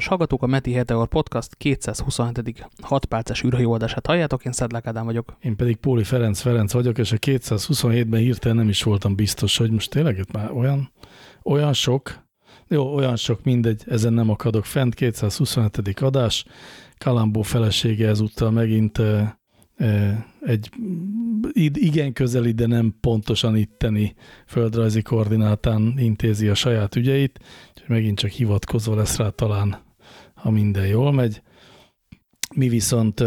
kedves hallgatók, a Meti Heteor Podcast 227. 6 perces űrhajóadását halljátok, én Szedlák Ádám vagyok. Én pedig Póli Ferenc Ferenc vagyok, és a 227-ben hirtelen nem is voltam biztos, hogy most tényleg itt már olyan, olyan sok, jó, olyan sok, mindegy, ezen nem akadok fent, 227. adás, Kalambó felesége ezúttal megint e, e, egy igen közeli, de nem pontosan itteni földrajzi koordinátán intézi a saját ügyeit, megint csak hivatkozva lesz rá talán, ha minden jól megy. Mi viszont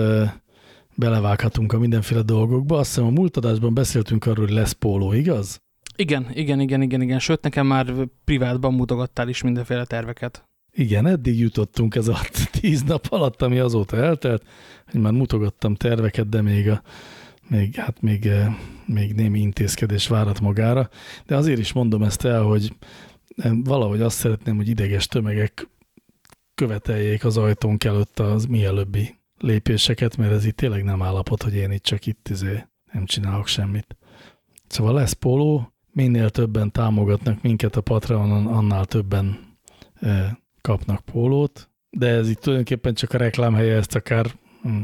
belevághatunk a mindenféle dolgokba. Azt hiszem a múlt adásban beszéltünk arról, hogy lesz póló, igaz? Igen, igen, igen, igen, igen. Sőt, nekem már privátban mutogattál is mindenféle terveket. Igen, eddig jutottunk ez a tíz nap alatt, ami azóta eltelt, hogy már mutogattam terveket, de még, a, még, hát még, még némi intézkedés várat magára. De azért is mondom ezt el, hogy valahogy azt szeretném, hogy ideges tömegek követeljék az ajtónk előtt az mielőbbi lépéseket, mert ez itt tényleg nem állapot, hogy én itt csak itt izé nem csinálok semmit. Szóval lesz póló, minél többen támogatnak minket a Patreonon, annál többen e, kapnak pólót, de ez itt tulajdonképpen csak a reklámhelye, ezt akár hm,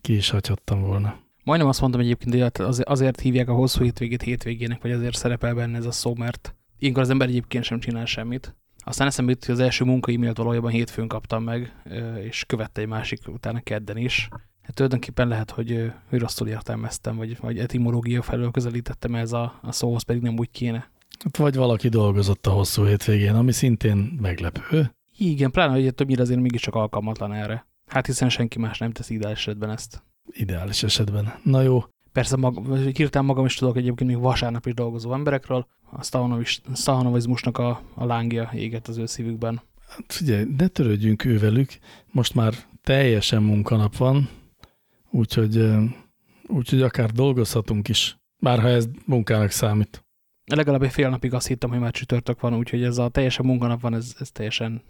ki is hagyhattam volna. Majdnem azt mondtam egyébként, hogy azért hívják a hosszú hétvégét hétvégének, vagy azért szerepel benne ez a szó, mert Ilyenkor az ember egyébként sem csinál semmit. Aztán eszembe jut, hogy az első munka-e-mailt valójában hétfőn kaptam meg, és követte egy másik utána kedden is. Hát tulajdonképpen lehet, hogy, hogy rosszul értelmeztem, vagy, vagy etimológia felől közelítettem ez a, a szóhoz, pedig nem úgy kéne. Hát vagy valaki dolgozott a hosszú hétvégén, ami szintén meglepő. Igen, pláne, hogy többnyire azért mégiscsak alkalmatlan erre. Hát hiszen senki más nem tesz ideális esetben ezt. Ideális esetben. Na jó. Persze mag, hirtelen magam is tudok egyébként még vasárnap is dolgozó emberekről, a szahanovizmusnak a, a lángja égett az ő szívükben. Hát figyelj, ne törődjünk ővelük, most már teljesen munkanap van, úgyhogy, úgyhogy akár dolgozhatunk is, bárha ez munkának számít. Legalább egy fél napig azt hittem, hogy már csütörtök van, úgyhogy ez a teljesen munkanap van, ez, ez teljesen...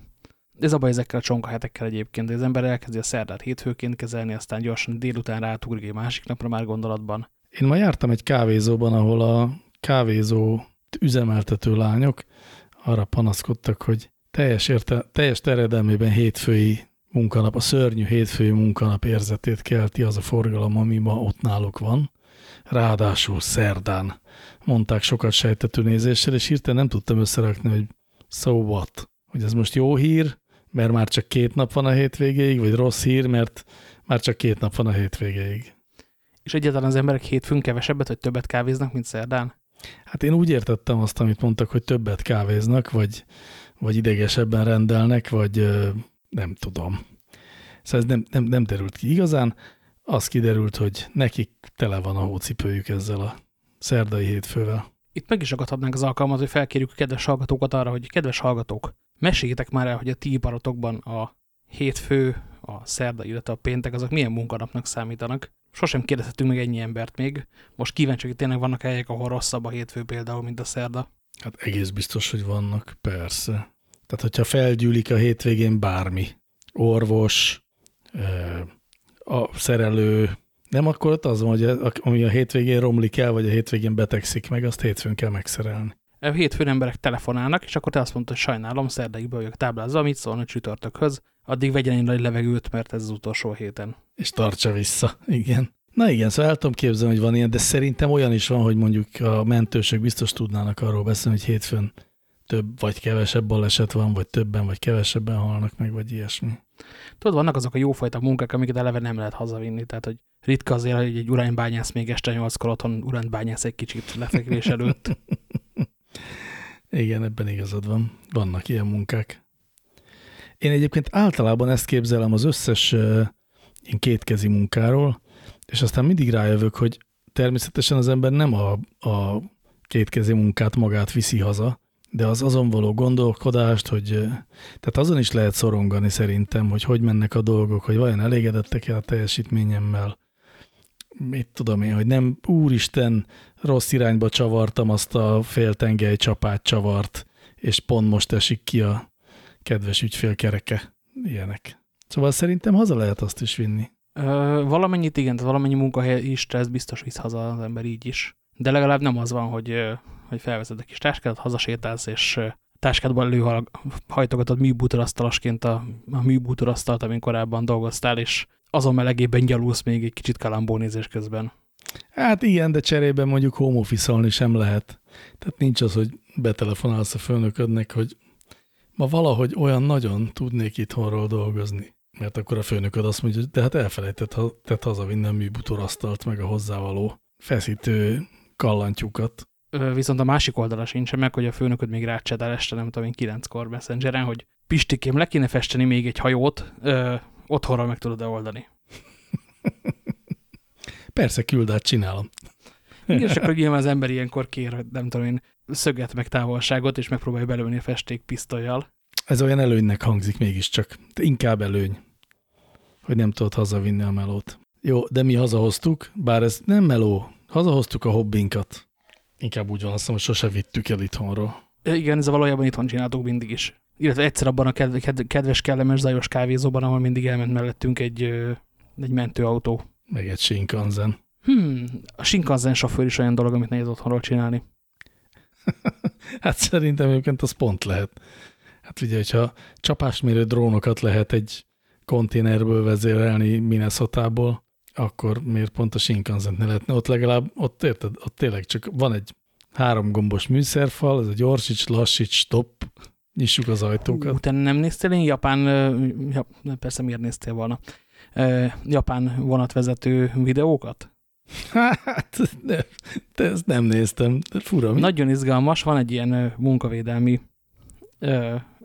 Ez a baj ezekkel a csonkahetekkel egyébként, de az ember elkezdi a szerdát hétfőként kezelni, aztán gyorsan délután rátugrik egy másik napra már gondolatban. Én ma jártam egy kávézóban, ahol a kávézó üzemeltető lányok arra panaszkodtak, hogy teljes, érte, teljes terjedelmében hétfői munkanap, a szörnyű hétfői munkanap érzetét kelti az a forgalom, ami ma ott náluk van. Ráadásul szerdán mondták sokat sejtető nézéssel, és hirtelen nem tudtam összerakni, hogy so what? Hogy ez most jó hír, mert már csak két nap van a hétvégéig, vagy rossz hír, mert már csak két nap van a hétvégéig. És egyáltalán az emberek hétfőn kevesebbet vagy többet kávéznak, mint szerdán? Hát én úgy értettem azt, amit mondtak, hogy többet kávéznak, vagy, vagy idegesebben rendelnek, vagy nem tudom. Szóval ez nem, nem, nem derült ki igazán. Az kiderült, hogy nekik tele van a hócipőjük ezzel a szerdai hétfővel. Itt meg is akadhatnánk az alkalmat, hogy felkérjük a kedves hallgatókat arra, hogy kedves hallgatók, meséljétek már el, hogy a ti iparatokban a hétfő, a szerda, illetve a péntek, azok milyen munkanapnak számítanak. Sosem kérdezhetünk meg ennyi embert még. Most kíváncsi, hogy tényleg vannak helyek, ahol rosszabb a hétfő például, mint a szerda. Hát egész biztos, hogy vannak, persze. Tehát, hogyha felgyűlik a hétvégén bármi, orvos, a szerelő, nem akkor ott az van, hogy ami a hétvégén romlik el, vagy a hétvégén betegszik meg, azt hétfőn kell megszerelni. Hétfőn emberek telefonálnak, és akkor te azt mondta, hogy sajnálom, szerdáig be vagyok táblázva, mit szólna csütörtökhöz, addig vegyen egy nagy levegőt, mert ez az utolsó héten. És tartsa vissza, igen. Na igen, szóval el tudom képzelni, hogy van ilyen, de szerintem olyan is van, hogy mondjuk a mentősök biztos tudnának arról beszélni, hogy hétfőn több vagy kevesebb baleset van, vagy többen vagy kevesebben halnak meg, vagy ilyesmi. Tudod, vannak azok a jófajta munkák, amiket eleve nem lehet hazavinni, tehát hogy ritka azért, hogy egy uránybányász még este nyolckor otthon uránybányász egy kicsit lefekvés előtt. Igen, ebben igazad van. Vannak ilyen munkák. Én egyébként általában ezt képzelem az összes uh, ilyen kétkezi munkáról, és aztán mindig rájövök, hogy természetesen az ember nem a, a kétkezi munkát magát viszi haza, de az azon való gondolkodást, hogy tehát azon is lehet szorongani szerintem, hogy hogy mennek a dolgok, hogy vajon elégedettek-e a teljesítményemmel. Mit tudom én, hogy nem, úristen, rossz irányba csavartam azt a féltengely csapát csavart, és pont most esik ki a kedves ügyfél kereke. Ilyenek. Szóval szerintem haza lehet azt is vinni. Ö, valamennyit igen, tehát valamennyi munkahely is stressz biztos visz haza az ember így is. De legalább nem az van, hogy, hogy felveszed a kis táskádat, hazasétálsz, és táskádban előhajtogatod műbútorasztalasként a, a műbútorasztalt, amin korábban dolgoztál, és azon melegében gyalulsz még egy kicsit kalambónézés közben. Hát igen, de cserében mondjuk home office sem lehet. Tehát nincs az, hogy betelefonálsz a főnöködnek, hogy ma valahogy olyan nagyon tudnék itthonról dolgozni. Mert akkor a főnököd azt mondja, hogy de hát elfelejtett tehát hazavinni a műbútorasztalt, meg a hozzávaló feszítő kallantyúkat. Viszont a másik oldala sincs meg, hogy a főnököd még rácsedel este, nem tudom én, kilenckor messengeren, hogy Pistikém, le kéne festeni még egy hajót, ö, otthonra meg tudod-e oldani. Persze, küld át, csinálom. Igen, és akkor nyilván az ember ilyenkor kér, nem tudom én, szöget meg távolságot, és megpróbálja belőni a festék pisztolyjal. Ez olyan előnynek hangzik mégiscsak. Inkább előny, hogy nem tudod hazavinni a melót. Jó, de mi hazahoztuk, bár ez nem meló, hazahoztuk a hobbinkat. Inkább úgy van, azt mondom, hogy sose vittük el itthonról. Igen, ez valójában itthon csináltuk mindig is. Illetve egyszer abban a kedves, kellemes, zajos kávézóban, ahol mindig elment mellettünk egy, egy mentőautó. Meg egy Shinkansen. Hmm, a Shinkansen sofőr is olyan dolog, amit nehéz otthonról csinálni. hát szerintem egyébként az pont lehet. Hát ugye, hogyha csapásmérő drónokat lehet egy konténerből vezérelni Minnesota-ból, akkor miért pont a Shinkansen ne lehetne? Ott legalább, ott érted, ott tényleg csak van egy három gombos műszerfal, ez a gyorsíts, lassíts, stop, nyissuk az ajtókat. Te nem néztél én Japán, ja, persze miért néztél volna, Japán vonatvezető videókat? Hát, ne, de ezt nem néztem, fura. Mi? Nagyon izgalmas, van egy ilyen munkavédelmi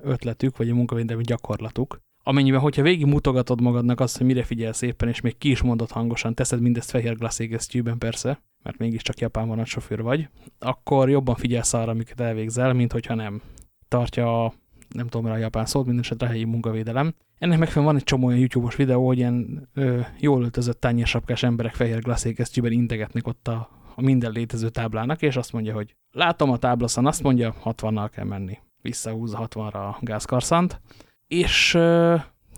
ötletük, vagy egy munkavédelmi gyakorlatuk, amennyiben, hogyha végig mutogatod magadnak azt, hogy mire figyelsz éppen, és még ki is mondod hangosan, teszed mindezt fehér glasszégesztyűben persze, mert mégiscsak japán vonatsofőr vagy, akkor jobban figyelsz arra, amiket elvégzel, mint hogyha nem. Tartja a, nem tudom, a japán szót, minden esetre a helyi munkavédelem. Ennek megfelelően van egy csomó olyan YouTube-os videó, hogy ilyen ö, jól öltözött tányérsapkás emberek fehér glasszégesztyűben integetnek ott a, a minden létező táblának, és azt mondja, hogy látom a táblaszon, azt mondja, 60-nal kell menni. Visszahúzza 60-ra a gázkarszant, és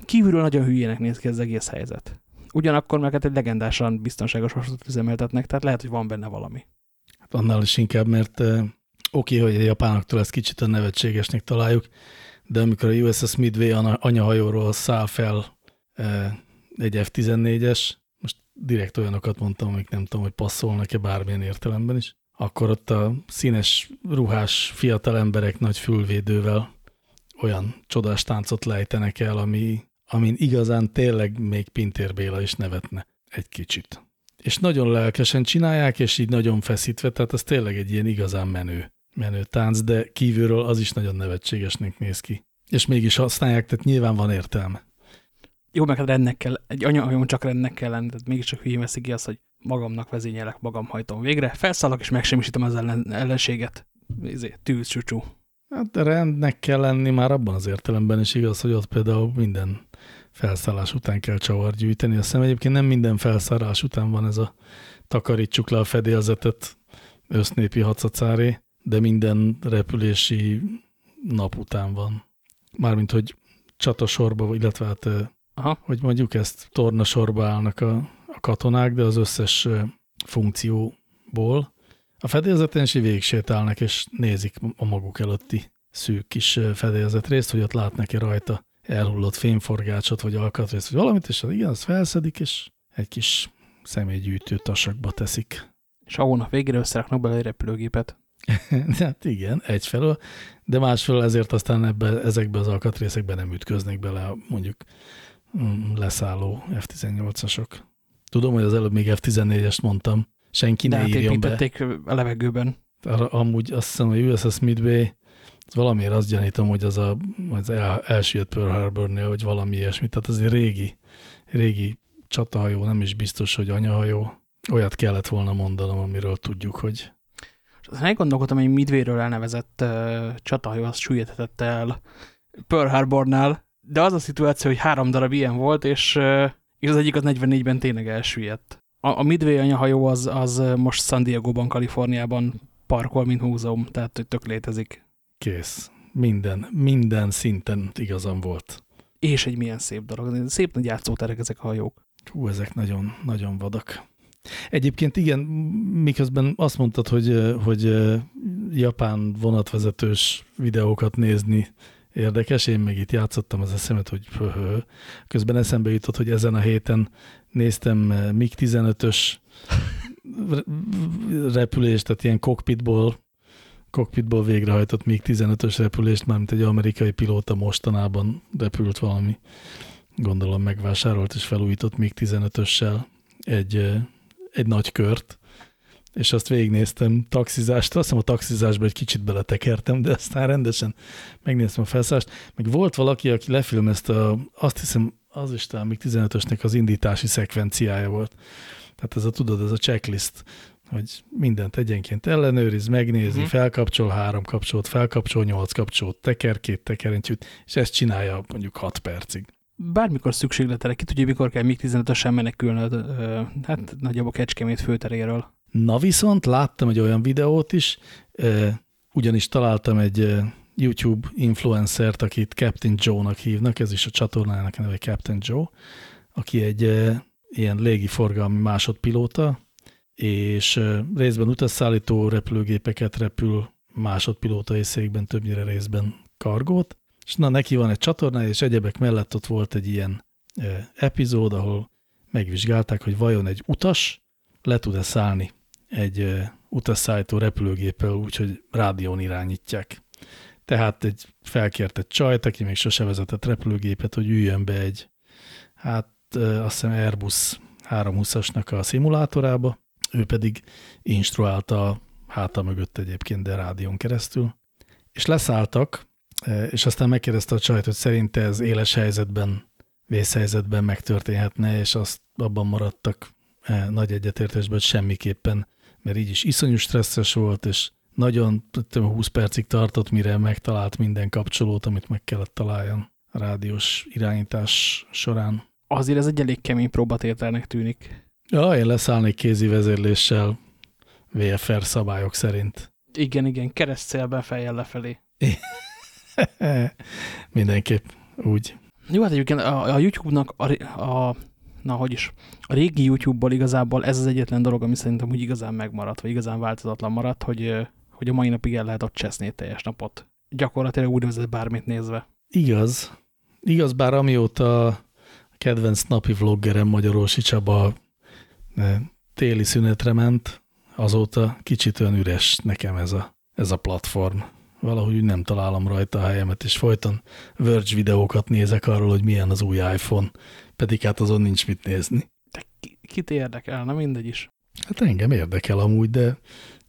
kívülről nagyon hülyének néz ki az egész helyzet. Ugyanakkor meg hát egy legendásan biztonságos vasútot üzemeltetnek, tehát lehet, hogy van benne valami. Hát annál is inkább, mert oké, hogy a japánoktól ezt kicsit a nevetségesnek találjuk, de amikor a USS Midway anyahajóról száll fel egy F-14-es, most direkt olyanokat mondtam, amik nem tudom, hogy passzolnak-e bármilyen értelemben is, akkor ott a színes, ruhás fiatal emberek nagy fülvédővel olyan csodás táncot lejtenek el, ami, amin igazán tényleg még Pintér Béla is nevetne egy kicsit. És nagyon lelkesen csinálják, és így nagyon feszítve, tehát az tényleg egy ilyen igazán menő, menő tánc, de kívülről az is nagyon nevetségesnek néz ki. És mégis használják, tehát nyilván van értelme. Jó, meg hát rendnek kell, egy anyahajón csak rendnek kell lenni, tehát mégiscsak hülyén veszik ki azt, hogy magamnak vezényelek, magam hajtom végre, felszállok és megsemmisítem az ellen, ellenséget. Tűz, csúcsú. Hát rendnek kell lenni már abban az értelemben is igaz, hogy ott például minden felszállás után kell csavar gyűjteni. Azt hiszem egyébként nem minden felszállás után van ez a takarítsuk le a fedélzetet össznépi hacacáré, de minden repülési nap után van. Mármint, hogy csatasorba, illetve hát, Aha. hogy mondjuk ezt tornasorba állnak a, a katonák, de az összes funkcióból a fedélzeten is végig sétálnak, és nézik a maguk előtti szűk kis fedélzetrészt, hogy ott látnak-e rajta elhullott fémforgácsot, vagy alkatrészt, vagy valamit, és az igen, azt felszedik, és egy kis személygyűjtő tasakba teszik. És a hónap végére összeraknak bele egy repülőgépet. hát igen, egyfelől, de másfelől ezért aztán ebbe, ezekbe az alkatrészekbe nem ütköznek bele mondjuk mm, leszálló F-18-asok. Tudom, hogy az előbb még F-14-est mondtam, senki ne hát írjon be. a levegőben. Arra, amúgy azt hiszem, hogy USS Midway, valamiért azt gyanítom, hogy az a, az elsüllyedt Pearl Harbor-nél, vagy valami ilyesmi. Tehát ez egy régi, régi csatahajó, nem is biztos, hogy anyahajó. Olyat kellett volna mondanom, amiről tudjuk, hogy... Elgondolkodtam, hogy Midway-ről elnevezett uh, csatahajó azt süllyedhetett el Pearl Harbornál, de az a szituáció, hogy három darab ilyen volt, és, uh, és az egyik az 44-ben tényleg elsüllyedt a, a Midway anyahajó az, az most San Diego-ban, Kaliforniában parkol, mint múzeum, tehát hogy tök létezik. Kész. Minden, minden szinten igazam volt. És egy milyen szép dolog. Szép nagy játszóterek ezek a hajók. Hú, ezek nagyon, nagyon vadak. Egyébként igen, miközben azt mondtad, hogy, hogy japán vonatvezetős videókat nézni érdekes, én meg itt játszottam az eszemet, hogy höhö. Közben eszembe jutott, hogy ezen a héten néztem MiG-15-ös repülést, tehát ilyen cockpitból, cockpitból végrehajtott MiG-15-ös repülést, mármint egy amerikai pilóta mostanában repült valami, gondolom megvásárolt és felújított MiG-15-össel egy, egy nagy kört, és azt végignéztem taxizást, azt hiszem a taxizásba egy kicsit beletekertem, de aztán rendesen megnéztem a felszállást. Meg volt valaki, aki lefilmezte, a, azt hiszem az is talán még 15-ösnek az indítási szekvenciája volt. Tehát ez a, tudod, ez a checklist, hogy mindent egyenként ellenőriz, megnézi, uh mhm. -huh. felkapcsol, három kapcsolót, felkapcsol, nyolc kapcsolót, teker, két tekerentyűt, és ezt csinálja mondjuk hat percig. Bármikor szükségletere, ki tudja, mikor kell még 15-ösen menekülnöd, hát nagyjából Kecskemét főteréről. Na viszont láttam egy olyan videót is, ugyanis találtam egy YouTube influencert, akit Captain Joe-nak hívnak, ez is a csatornának a neve Captain Joe, aki egy ilyen légiforgalmi másodpilóta, és részben utasszállító repülőgépeket repül, másodpilótai székben, többnyire részben kargót, és na neki van egy csatornája, és egyebek mellett ott volt egy ilyen epizód, ahol megvizsgálták, hogy vajon egy utas le tud-e szállni egy utasszállító repülőgéppel úgy, hogy rádión irányítják. Tehát egy felkért egy csajt, aki még sose vezetett repülőgépet, hogy üljön be egy, hát azt hiszem Airbus 320-asnak a szimulátorába, ő pedig instruálta háta mögött egyébként, de rádión keresztül. És leszálltak, és aztán megkérdezte a csajt, hogy szerinte ez éles helyzetben, vészhelyzetben megtörténhetne, és azt abban maradtak nagy egyetértésben, hogy semmiképpen mert így is iszonyú stresszes volt, és nagyon 20 percig tartott, mire megtalált minden kapcsolót, amit meg kellett találjon a rádiós irányítás során. Azért ez egy elég kemény próbatételnek tűnik. Ja, én leszállnék kézi vezérléssel VFR szabályok szerint. Igen, igen, keresztszélben fejjel lefelé. Mindenképp úgy. Jó, hát egyébként a, a YouTube-nak a, a na hogy is, a régi YouTube-ból igazából ez az egyetlen dolog, ami szerintem úgy igazán megmaradt, vagy igazán változatlan maradt, hogy, hogy a mai napig el lehet ott cseszni teljes napot. Gyakorlatilag úgynevezett bármit nézve. Igaz. Igaz, bár amióta a kedvenc napi vloggerem Magyarorsi Csaba téli szünetre ment, azóta kicsit olyan üres nekem ez a, ez a platform. Valahogy nem találom rajta a helyemet, és folyton Verge videókat nézek arról, hogy milyen az új iPhone, pedig hát azon nincs mit nézni. De kit érdekel, na mindegy is. Hát engem érdekel amúgy, de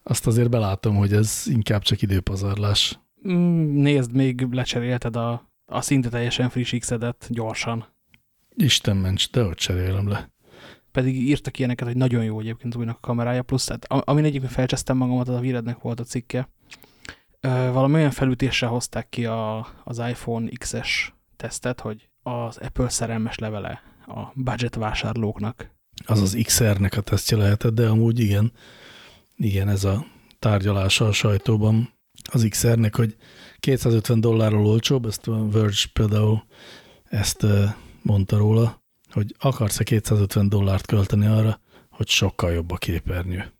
azt azért belátom, hogy ez inkább csak időpazarlás. Mm, nézd, még lecserélted a, a szinte teljesen friss x gyorsan. Isten ments, de ott cserélem le. Pedig írtak ilyeneket, hogy nagyon jó egyébként újnak a kamerája, plusz hát, amin egyébként felcsesztem magamat, az a Virednek volt a cikke. Valami olyan felütéssel hozták ki a, az iPhone X-es tesztet, hogy az Apple szerelmes levele a budget vásárlóknak. Az az XR-nek a tesztje lehetett, de amúgy igen, igen, ez a tárgyalása a sajtóban az XR-nek, hogy 250 dollárról olcsóbb, ezt a Verge például ezt mondta róla, hogy akarsz-e 250 dollárt költeni arra, hogy sokkal jobb a képernyő.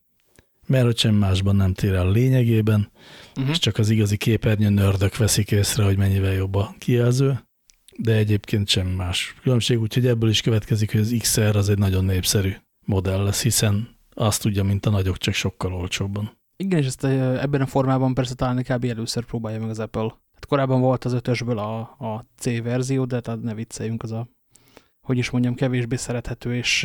Mert hogy sem másban nem tér el lényegében, uh -huh. és csak az igazi képernyő nördök veszik észre, hogy mennyivel jobb a kijelző, de egyébként sem más különbség, úgyhogy ebből is következik, hogy az XR az egy nagyon népszerű modell lesz, hiszen azt tudja, mint a nagyok, csak sokkal olcsóbban. Igen, és ezt ebben a formában persze talán kb. először próbálja meg az Apple. Hát korábban volt az ötösből a, a C verzió, de tehát ne vicceljünk, az a, hogy is mondjam, kevésbé szerethető, és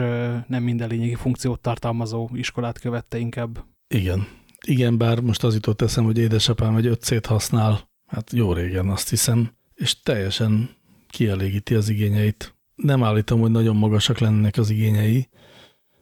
nem minden lényegi funkciót tartalmazó iskolát követte inkább. Igen. Igen, bár most az jutott eszem, hogy édesapám egy 5 használ, hát jó régen azt hiszem, és teljesen kielégíti az igényeit. Nem állítom, hogy nagyon magasak lennének az igényei,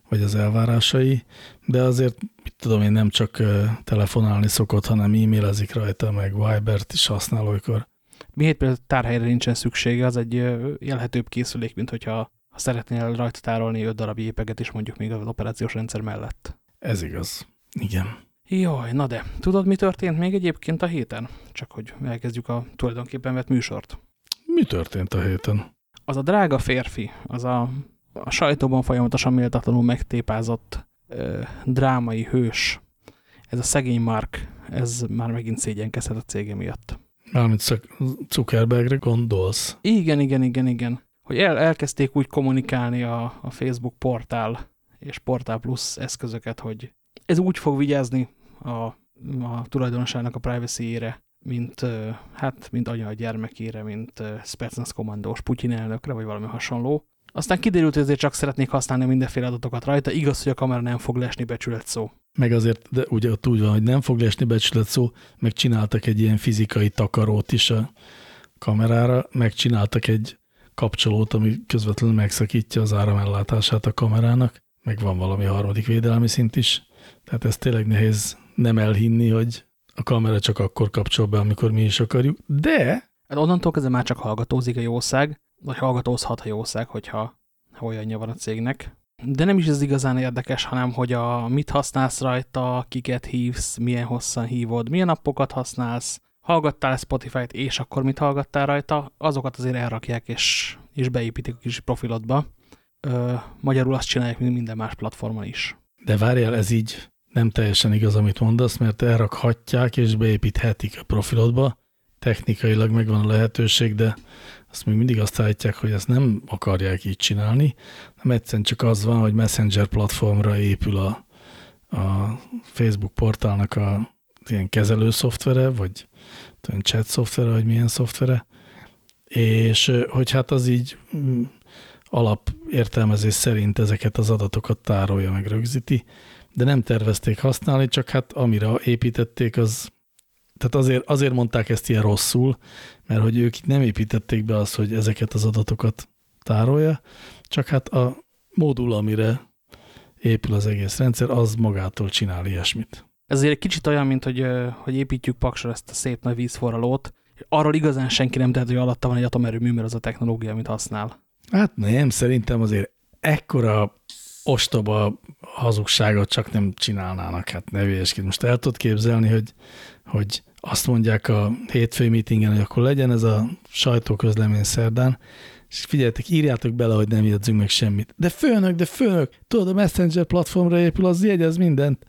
vagy az elvárásai, de azért, mit tudom én, nem csak telefonálni szokott, hanem e-mailezik rajta, meg Viber-t is használ olykor. Miért például tárhelyre nincsen szüksége, az egy élhetőbb készülék, mint hogyha ha szeretnél rajta tárolni 5 darab épeget is mondjuk még az operációs rendszer mellett. Ez igaz. Igen. Jaj, na de, tudod, mi történt még egyébként a héten? Csak hogy elkezdjük a tulajdonképpen vett műsort. Mi történt a héten? Az a drága férfi, az a, a sajtóban folyamatosan méltatlanul megtépázott ö, drámai hős, ez a szegény Mark, ez már megint szégyenkezhet a cége miatt. Mármint Zuckerbergre gondolsz? Igen, igen, igen, igen. Hogy el, elkezdték úgy kommunikálni a, a Facebook portál és Portál Plus eszközöket, hogy ez úgy fog vigyázni a, a tulajdonosának a privacy-ére, mint, hát, mint anya a gyermekére, mint Spetsnaz kommandós Putyin elnökre, vagy valami hasonló. Aztán kiderült, hogy azért csak szeretnék használni mindenféle adatokat rajta. Igaz, hogy a kamera nem fog lesni becsület szó. Meg azért, de ugye ott úgy van, hogy nem fog lesni becsület szó, meg csináltak egy ilyen fizikai takarót is a kamerára, meg csináltak egy kapcsolót, ami közvetlenül megszakítja az áramellátását a kamerának, meg van valami harmadik védelmi szint is. Tehát ez tényleg nehéz nem elhinni, hogy a kamera csak akkor kapcsol be, amikor mi is akarjuk, de... Hát onnantól kezdve már csak hallgatózik a jószág, vagy hallgatózhat a jószág, hogyha ha olyanja van a cégnek. De nem is ez igazán érdekes, hanem hogy a mit használsz rajta, kiket hívsz, milyen hosszan hívod, milyen appokat használsz, hallgattál Spotify-t, és akkor mit hallgattál rajta, azokat azért elrakják, és, és beépítik a kis profilodba. Ö, magyarul azt csinálják, mint minden más platformon is. De várjál, ez így nem teljesen igaz, amit mondasz, mert elrakhatják és beépíthetik a profilodba. Technikailag megvan a lehetőség, de azt még mindig azt állítják, hogy ezt nem akarják így csinálni, nem egyszerűen csak az van, hogy Messenger platformra épül a, a Facebook portálnak a ilyen kezelő szoftvere, vagy olyan chat szoftvere, vagy milyen szoftvere, és hogy hát az így mm, alapértelmezés szerint ezeket az adatokat tárolja, meg rögzíti, de nem tervezték használni, csak hát amire építették, az tehát azért, azért mondták ezt ilyen rosszul, mert hogy ők itt nem építették be azt, hogy ezeket az adatokat tárolja, csak hát a módul, amire épül az egész rendszer, az magától csinál ilyesmit. Ez azért egy kicsit olyan, mint hogy, hogy építjük paksra ezt a szép nagy vízforralót, arról igazán senki nem tehet, hogy alatta van egy atomerőmű, mert az a technológia, amit használ. Hát nem, szerintem azért ekkora ostoba hazugságot csak nem csinálnának, hát ne Most el tudod képzelni, hogy, hogy azt mondják a hétfői meetingen, hogy akkor legyen ez a sajtóközlemény szerdán, és figyeljetek, írjátok bele, hogy nem jegyzünk meg semmit. De főnök, de főnök, tudod, a Messenger platformra épül, az jegyez mindent.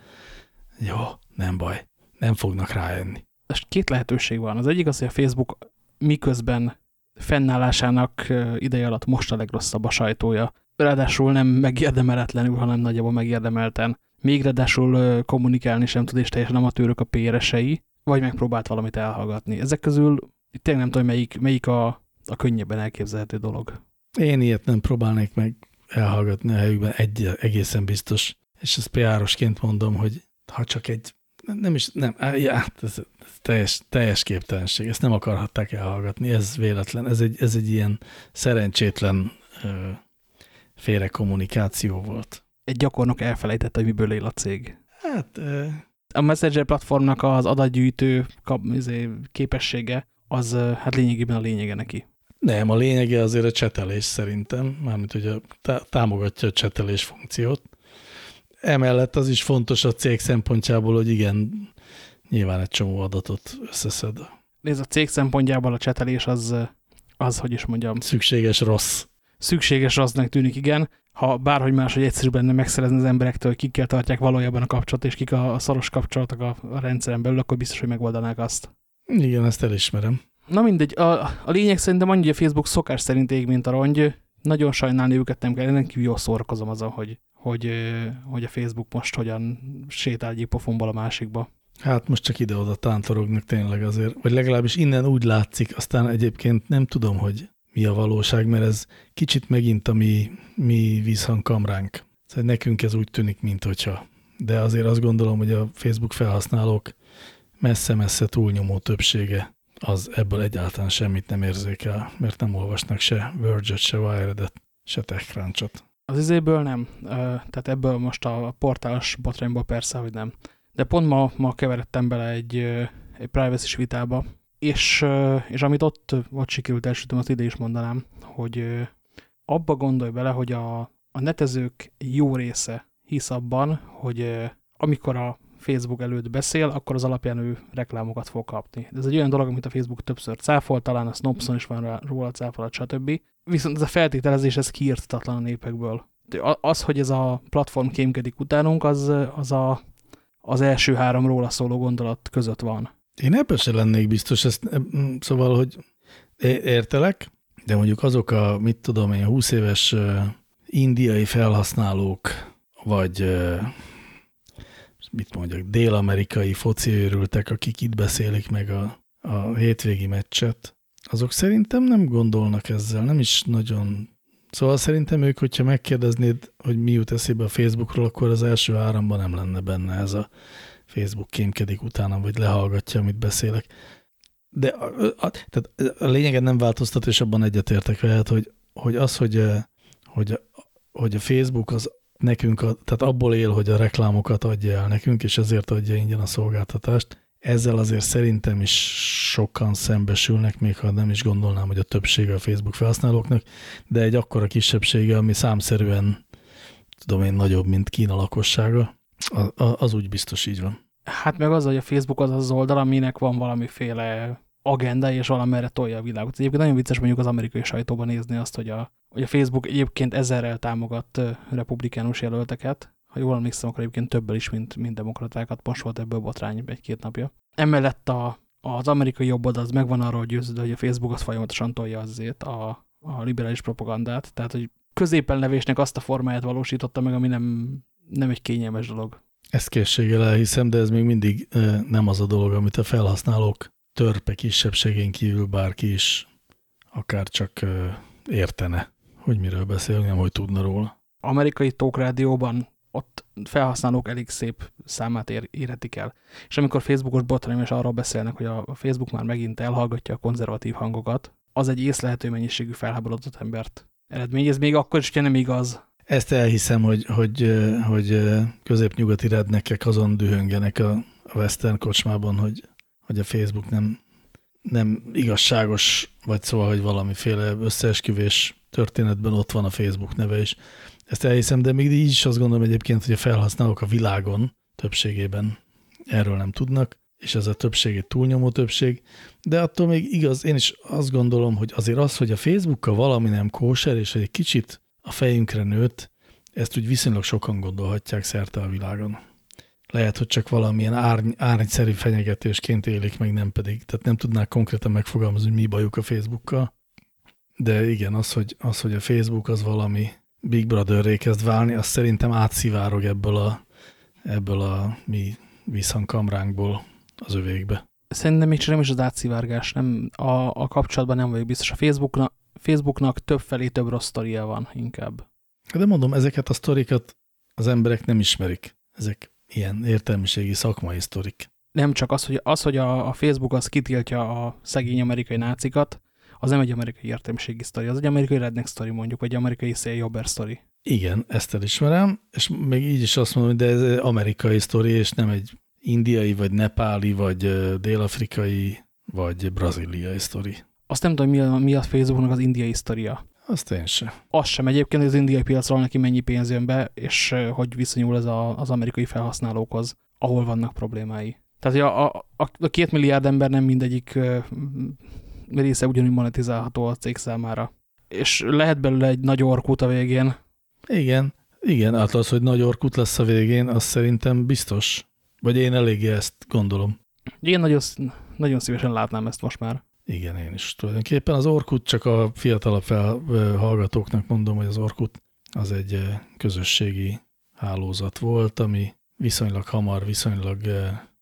Jó, nem baj, nem fognak rájönni. Most két lehetőség van. Az egyik az, hogy a Facebook miközben fennállásának ideje alatt most a legrosszabb a sajtója. Ráadásul nem megérdemeletlenül, hanem nagyjából megérdemelten. Még ráadásul kommunikálni sem tud, és teljesen amatőrök a péresei, vagy megpróbált valamit elhallgatni. Ezek közül tényleg nem tudom, melyik, melyik a, a könnyebben elképzelhető dolog. Én ilyet nem próbálnék meg elhallgatni a helyükben, egy, egészen biztos. És ezt PR-osként mondom, hogy ha csak egy, nem is, nem, já, hát ez, ez teljes, teljes képtelenség, ezt nem akarhatták elhallgatni, ez véletlen, ez egy, ez egy ilyen szerencsétlen ö, félre kommunikáció volt. Egy gyakornok elfelejtette, hogy miből él a cég. Hát... Ö, a Messenger platformnak az adatgyűjtő izé, képessége, az hát lényegében a lényege neki. Nem, a lényege azért a csetelés szerintem, mármint hogy a, támogatja a csetelés funkciót. Emellett az is fontos a cég szempontjából, hogy igen, nyilván egy csomó adatot összeszed. Nézd, a cég szempontjából a csetelés az, az, hogy is mondjam. Szükséges rossz. Szükséges rossznak tűnik, igen. Ha bárhogy máshogy egyszerűbb lenne megszerezni az emberektől, hogy kikkel tartják valójában a kapcsolatot, és kik a, szoros kapcsolatok a, a rendszeren belül, akkor biztos, hogy megoldanák azt. Igen, ezt elismerem. Na mindegy, a, a lényeg szerintem annyi, hogy a Facebook szokás szerint ég, mint a rongy. Nagyon sajnálni őket nem kell, én jól szórakozom azon, hogy, hogy, hogy a Facebook most hogyan sétál egyik pofonból a másikba. Hát most csak ide-oda tántorognak tényleg azért, vagy legalábbis innen úgy látszik, aztán egyébként nem tudom, hogy mi a valóság, mert ez kicsit megint a mi, mi vízhangkamránk. Szóval nekünk ez úgy tűnik, mint hogyha. De azért azt gondolom, hogy a Facebook felhasználók messze-messze túlnyomó többsége az ebből egyáltalán semmit nem érzékel, mert nem olvasnak se Verge-et, se Wired-et, se TechCrunch-ot. Az izéből nem. Tehát ebből most a portálos botrányból persze, hogy nem. De pont ma, ma keveredtem bele egy, egy privacy vitába, és, és amit ott, ott sikerült elsütöm, azt ide is mondanám, hogy abba gondolj bele, hogy a, a netezők jó része hisz abban, hogy amikor a Facebook előtt beszél, akkor az alapján ő reklámokat fog kapni. Ez egy olyan dolog, amit a Facebook többször cáfolt, talán a Snopson is van róla cáfolat, stb. Viszont ez a feltételezés, ez kiírtatlan a népekből. Az, hogy ez a platform kémkedik utánunk, az, az a, az első három róla szóló gondolat között van. Én ebben se lennék biztos, ezt, szóval, hogy értelek, de mondjuk azok a, mit tudom én, 20 éves indiai felhasználók, vagy mit mondjak, dél-amerikai foci őrültek, akik itt beszélik meg a, a hétvégi meccset, azok szerintem nem gondolnak ezzel, nem is nagyon. Szóval szerintem ők, hogyha megkérdeznéd, hogy mi jut eszébe a Facebookról, akkor az első áramban nem lenne benne ez a Facebook kémkedik utána, vagy lehallgatja, amit beszélek. De a, a, tehát a lényeget nem változtat, és abban egyetértek veled, hogy, hogy az, hogy, hogy, hogy a Facebook az nekünk, a, tehát abból él, hogy a reklámokat adja el nekünk, és ezért adja ingyen a szolgáltatást. Ezzel azért szerintem is sokan szembesülnek, még ha nem is gondolnám, hogy a többsége a Facebook felhasználóknak, de egy akkora kisebbsége, ami számszerűen, tudom én, nagyobb, mint Kína lakossága, az úgy biztos így van. Hát meg az, hogy a Facebook az az oldal, aminek van valamiféle agenda, és valamerre tolja a világot. Egyébként nagyon vicces mondjuk az amerikai sajtóban nézni azt, hogy a, hogy a Facebook egyébként ezerrel támogat republikánus jelölteket. Ha jól emlékszem, akkor egyébként többel is, mint, mint demokratákat. Most volt ebből botrány egy-két napja. Emellett a, az amerikai jobb oldal az megvan arról győződve, hogy a Facebook az folyamatosan tolja azért a, a liberális propagandát. Tehát, hogy középelnevésnek azt a formáját valósította meg, ami nem, nem egy kényelmes dolog. Ezt készséggel elhiszem, de ez még mindig nem az a dolog, amit a felhasználók törpe kisebbségén kívül bárki is akár csak értene, hogy miről beszélünk, nem hogy tudna róla. Amerikai tókrádióban ott felhasználók elég szép számát ér, érhetik el. És amikor Facebookos botrány és arról beszélnek, hogy a Facebook már megint elhallgatja a konzervatív hangokat, az egy észlehető mennyiségű felháborodott embert eredményez, még akkor is, hogyha nem igaz. Ezt elhiszem, hogy, hogy, hogy középnyugati rednekek azon dühöngenek a Western kocsmában, hogy hogy a Facebook nem, nem igazságos, vagy szóval, hogy valamiféle összeesküvés történetben ott van a Facebook neve is. Ezt elhiszem, de még így is azt gondolom egyébként, hogy a felhasználók a világon többségében erről nem tudnak, és ez a többség egy túlnyomó többség, de attól még igaz, én is azt gondolom, hogy azért az, hogy a Facebookkal valami nem kóser, és hogy egy kicsit a fejünkre nőtt, ezt úgy viszonylag sokan gondolhatják szerte a világon lehet, hogy csak valamilyen árny, árnyszerű fenyegetésként élik meg, nem pedig. Tehát nem tudnák konkrétan megfogalmazni, hogy mi bajuk a Facebookkal. De igen, az, hogy, az, hogy a Facebook az valami Big brother kezd válni, az szerintem átszivárog ebből a, ebből a mi visszhangkamránkból az övékbe. Szerintem még nem is az átszivárgás, nem, a, a kapcsolatban nem vagyok biztos. A Facebooknak, Facebooknak több felé több rossz sztoria van inkább. De mondom, ezeket a sztorikat az emberek nem ismerik. Ezek ilyen értelmiségi szakmai sztorik. Nem csak az, hogy, az, hogy a, a Facebook az kitiltja a szegény amerikai nácikat, az nem egy amerikai értelmiségi sztori, az egy amerikai redneck sztori mondjuk, vagy amerikai széljobber sztori. Igen, ezt elismerem, és még így is azt mondom, hogy de ez amerikai sztori, és nem egy indiai, vagy nepáli, vagy dél-afrikai, vagy braziliai sztori. Azt nem tudom, mi a, mi a Facebooknak az indiai sztoria. Azt én sem. Az sem egyébként, hogy az indiai piacról neki mennyi pénz jön be, és hogy viszonyul ez a, az amerikai felhasználókhoz, ahol vannak problémái. Tehát a, a, a két milliárd ember nem mindegyik része ugyanúgy monetizálható a cég számára. És lehet belőle egy nagy orkút a végén. Igen, igen, hát az, hogy nagy orkut lesz a végén, az szerintem biztos. Vagy én eléggé ezt gondolom. Én nagyon, nagyon szívesen látnám ezt most már. Igen, én is tulajdonképpen. Az Orkut csak a fiatalabb hallgatóknak mondom, hogy az Orkut az egy közösségi hálózat volt, ami viszonylag hamar, viszonylag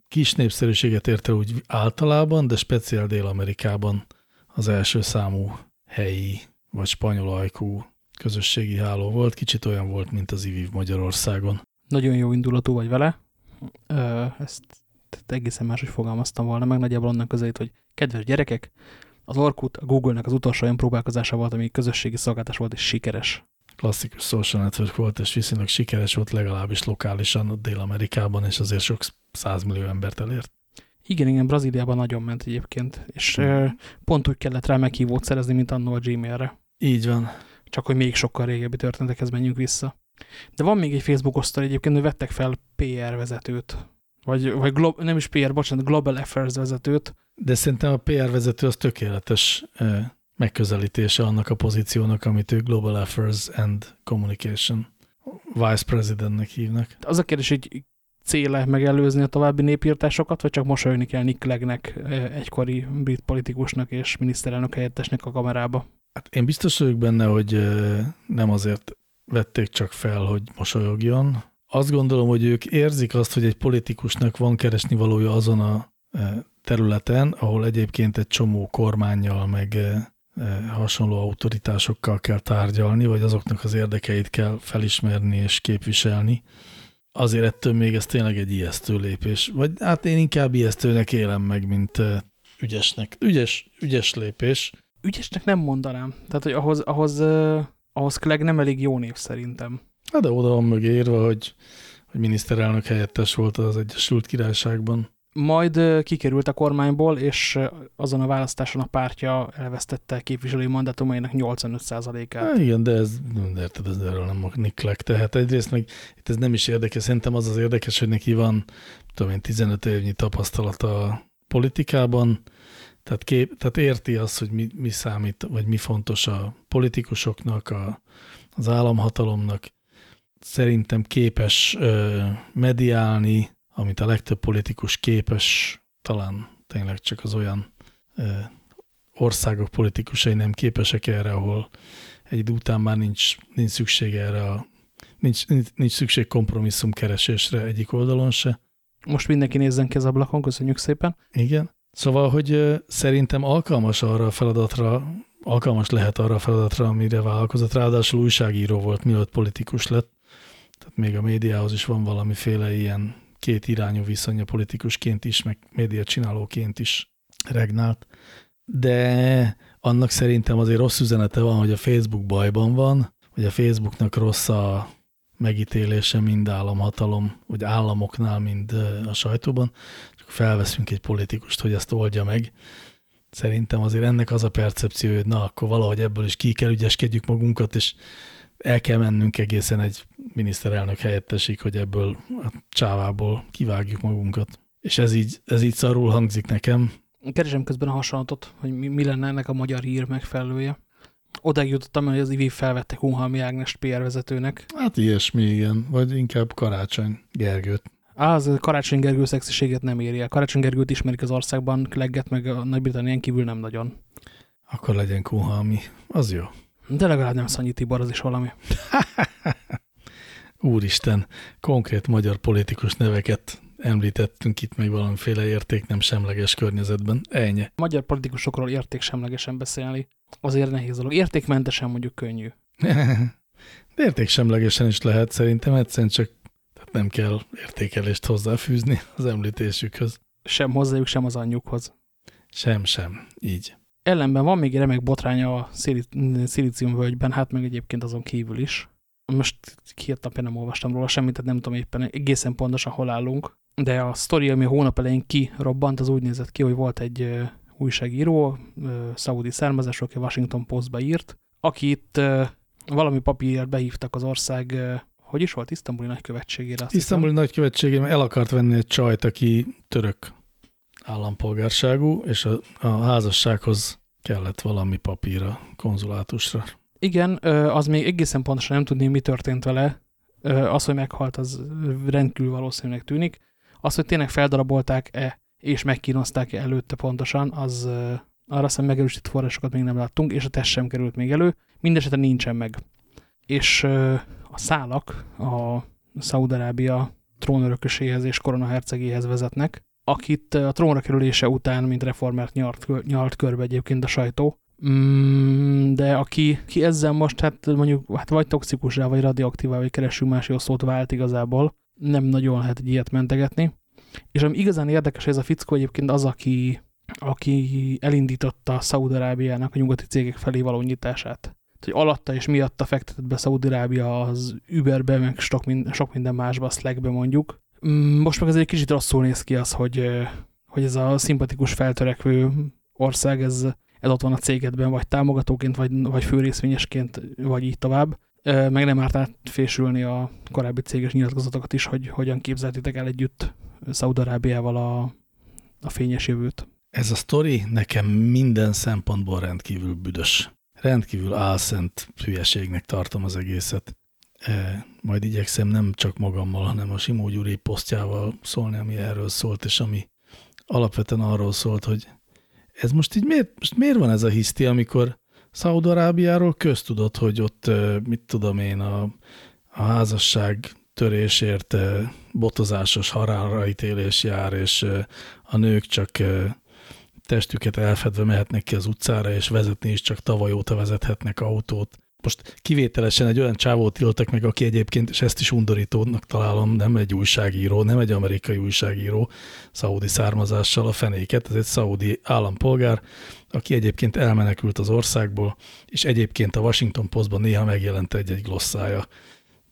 kis népszerűséget érte úgy általában, de speciál Dél-Amerikában az első számú helyi vagy spanyol ajkú közösségi háló volt. Kicsit olyan volt, mint az IVIV Magyarországon. Nagyon jó indulatú vagy vele. Ezt egészen máshogy fogalmaztam volna, meg nagyjából onnan közelít, hogy Kedves gyerekek, az Orkut a Google-nek az utolsó olyan próbálkozása volt, ami közösségi szolgáltás volt és sikeres. Klasszikus social network volt, és viszonylag sikeres volt legalábbis lokálisan Dél-Amerikában, és azért sok százmillió embert elért. Igen, igen, Brazíliában nagyon ment egyébként, és hmm. pont úgy kellett rá meghívót szerezni, mint annó a Gmailre. Így van. Csak hogy még sokkal régebbi történetekhez menjünk vissza. De van még egy Facebook osztal egyébként, hogy vettek fel PR vezetőt, vagy, vagy nem is PR, bocsánat, Global Affairs vezetőt, de szerintem a PR vezető az tökéletes megközelítése annak a pozíciónak, amit ő Global Affairs and Communication. vice presidentnek hívnak. Az a kérdés, hogy céle megelőzni a további népírtásokat, vagy csak mosolyogni kell Nick Clegg-nek, egykori brit politikusnak és miniszterelnök helyettesnek a kamerába? Hát én biztos vagyok benne, hogy nem azért vették csak fel, hogy mosolyogjon. Azt gondolom, hogy ők érzik azt, hogy egy politikusnak van keresni valója azon a területen, ahol egyébként egy csomó kormányjal, meg hasonló autoritásokkal kell tárgyalni, vagy azoknak az érdekeit kell felismerni és képviselni. Azért ettől még ez tényleg egy ijesztő lépés. Vagy hát én inkább ijesztőnek élem meg, mint ügyesnek. Ügyes, ügyes lépés. Ügyesnek nem mondanám. Tehát, hogy ahhoz, ahhoz, ahhoz Clegg nem elég jó név szerintem. Hát de oda van mögé írva, hogy, hogy miniszterelnök helyettes volt az Egyesült Királyságban majd kikerült a kormányból, és azon a választáson a pártja elvesztette képviselői mandátumainak 85%-át. Igen, de ez, de érted, ez erről nem niklek. Tehát egyrészt meg itt ez nem is érdekes. Szerintem az az érdekes, hogy neki van tudom én, 15 évnyi tapasztalata a politikában, tehát, kép, tehát érti azt, hogy mi, mi számít, vagy mi fontos a politikusoknak, a, az államhatalomnak. Szerintem képes ö, mediálni, amit a legtöbb politikus képes, talán tényleg csak az olyan országok politikusai nem képesek erre, ahol egy idő után már nincs, nincs szükség erre, a, nincs, nincs, nincs szükség kompromisszum keresésre egyik oldalon se. Most mindenki nézzen ki az ablakon, köszönjük szépen. Igen. Szóval, hogy szerintem alkalmas arra a feladatra, alkalmas lehet arra a feladatra, amire vállalkozott. Ráadásul újságíró volt, mielőtt politikus lett. Tehát még a médiához is van valamiféle ilyen két irányú viszonya politikusként is, meg média csinálóként is regnált. De annak szerintem azért rossz üzenete van, hogy a Facebook bajban van, hogy a Facebooknak rossz a megítélése mind államhatalom, vagy államoknál, mind a sajtóban, csak felveszünk egy politikust, hogy ezt oldja meg. Szerintem azért ennek az a percepció, hogy na, akkor valahogy ebből is ki kell ügyeskedjük magunkat, és el kell mennünk egészen egy miniszterelnök helyettesig, hogy ebből a csávából kivágjuk magunkat. És ez így, ez így szarul hangzik nekem. Keresem közben a hasonlatot, hogy mi, mi lenne ennek a magyar hír megfelelője. Odáig jutottam, hogy az IVI felvette Hunhalmi Ágnest PR vezetőnek. Hát ilyesmi, igen. Vagy inkább Karácsony Gergőt. Á, az Karácsony Gergő szexiséget nem éri el. Karácsony Gergőt ismerik az országban, Klegget meg a Nagy-Britannián kívül nem nagyon. Akkor legyen Kunhalmi. Az jó. De legalább nem Szanyi Tibor, az is valami. Úristen, konkrét magyar politikus neveket említettünk itt még valamiféle érték nem semleges környezetben. Ennyi. Magyar politikusokról értéksemlegesen beszélni azért nehéz dolog. Értékmentesen mondjuk könnyű. De értéksemlegesen is lehet szerintem, egyszerűen csak tehát nem kell értékelést hozzáfűzni az említésükhöz. Sem hozzájuk, sem az anyjukhoz. Sem, sem. Így. Ellenben van még remek botránya a Szilíciumvölgyben, hát meg egyébként azon kívül is. Most két napja nem olvastam róla semmit, tehát nem tudom éppen egészen pontosan hol állunk. De a sztori, ami a hónap elején kirobbant, az úgy nézett ki, hogy volt egy újságíró, szaudi származású, aki Washington Postba írt, akit valami papírért behívtak az ország, hogy is volt, isztambuli nagykövetségére. Isztambuli nagykövetségére el akart venni egy csajt, aki török állampolgárságú, és a, a házassághoz kellett valami papíra, konzulátusra. Igen, az még egészen pontosan nem tudni, mi történt vele. Az, hogy meghalt, az rendkívül valószínűleg tűnik. Az, hogy tényleg feldarabolták-e, és megkínozták-e előtte pontosan, az arra szem megerősített forrásokat még nem láttunk, és a test sem került még elő. Mindenesetre nincsen meg. És a szálak a Szaudarábia trónörököséhez és koronahercegéhez vezetnek, akit a trónra kerülése után, mint reformert nyart, nyalt körbe egyébként a sajtó, mm, de aki ki ezzel most hát mondjuk hát vagy toxikusra, vagy radioaktívá, vagy keresünk más jó szót vált igazából, nem nagyon lehet egy ilyet mentegetni. És ami igazán érdekes, ez a fickó egyébként az, aki, aki elindította Szaúd-Arábiának a nyugati cégek felé való nyitását. Hogy alatta és miatta fektetett be Szaúd-Arábia az Uberbe, meg sok, minden, sok minden másba, Slackbe mondjuk, most meg azért kicsit rosszul néz ki az, hogy, hogy ez a szimpatikus feltörekvő ország, ez, ez ott van a cégedben, vagy támogatóként, vagy, vagy főrészvényesként, vagy így tovább. Meg nem árt átfésülni a korábbi céges nyilatkozatokat is, hogy hogyan képzeltétek el együtt Szaudarábiával a, a fényes jövőt. Ez a sztori nekem minden szempontból rendkívül büdös. Rendkívül álszent hülyeségnek tartom az egészet majd igyekszem nem csak magammal, hanem a Simó Gyuri posztjával szólni, ami erről szólt, és ami alapvetően arról szólt, hogy ez most így miért, most miért van ez a hiszti, amikor Szaudarábiáról köztudott, hogy ott, mit tudom én, a, a házasság törésért botozásos ítélés jár, és a nők csak testüket elfedve mehetnek ki az utcára, és vezetni is csak tavaly óta vezethetnek autót most kivételesen egy olyan csávót tiltak meg, aki egyébként, és ezt is undorítónak találom, nem egy újságíró, nem egy amerikai újságíró, szaudi származással a fenéket, ez egy szaudi állampolgár, aki egyébként elmenekült az országból, és egyébként a Washington Postban néha megjelent egy-egy glosszája.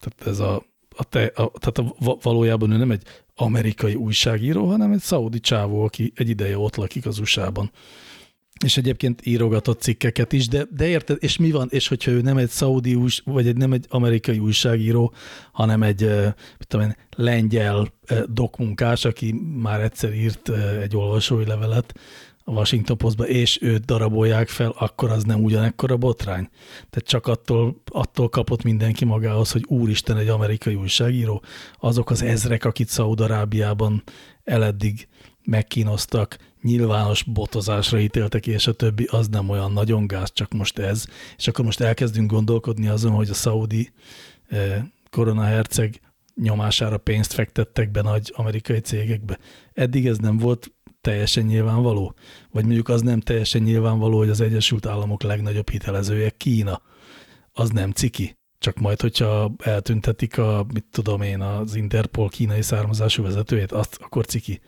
Tehát ez a, a, te, a, tehát a, valójában ő nem egy amerikai újságíró, hanem egy szaudi csávó, aki egy ideje ott lakik az USA-ban és egyébként írogatott cikkeket is, de, de érted, és mi van, és hogyha ő nem egy szaudi, újs, vagy egy, nem egy amerikai újságíró, hanem egy, tudom én, lengyel dokmunkás, aki már egyszer írt egy olvasói levelet a Washington Postba, és őt darabolják fel, akkor az nem ugyanekkora botrány. Tehát csak attól, attól kapott mindenki magához, hogy úristen, egy amerikai újságíró, azok az ezrek, akit Szaúd-Arábiában eleddig megkínoztak, nyilvános botozásra ítéltek, és a többi, az nem olyan nagyon gáz, csak most ez. És akkor most elkezdünk gondolkodni azon, hogy a szaudi eh, koronaherceg nyomására pénzt fektettek be nagy amerikai cégekbe. Eddig ez nem volt teljesen nyilvánvaló? Vagy mondjuk az nem teljesen nyilvánvaló, hogy az Egyesült Államok legnagyobb hitelezője Kína. Az nem ciki. Csak majd, hogyha eltüntetik a, mit tudom én, az Interpol kínai származású vezetőjét, azt akkor ciki.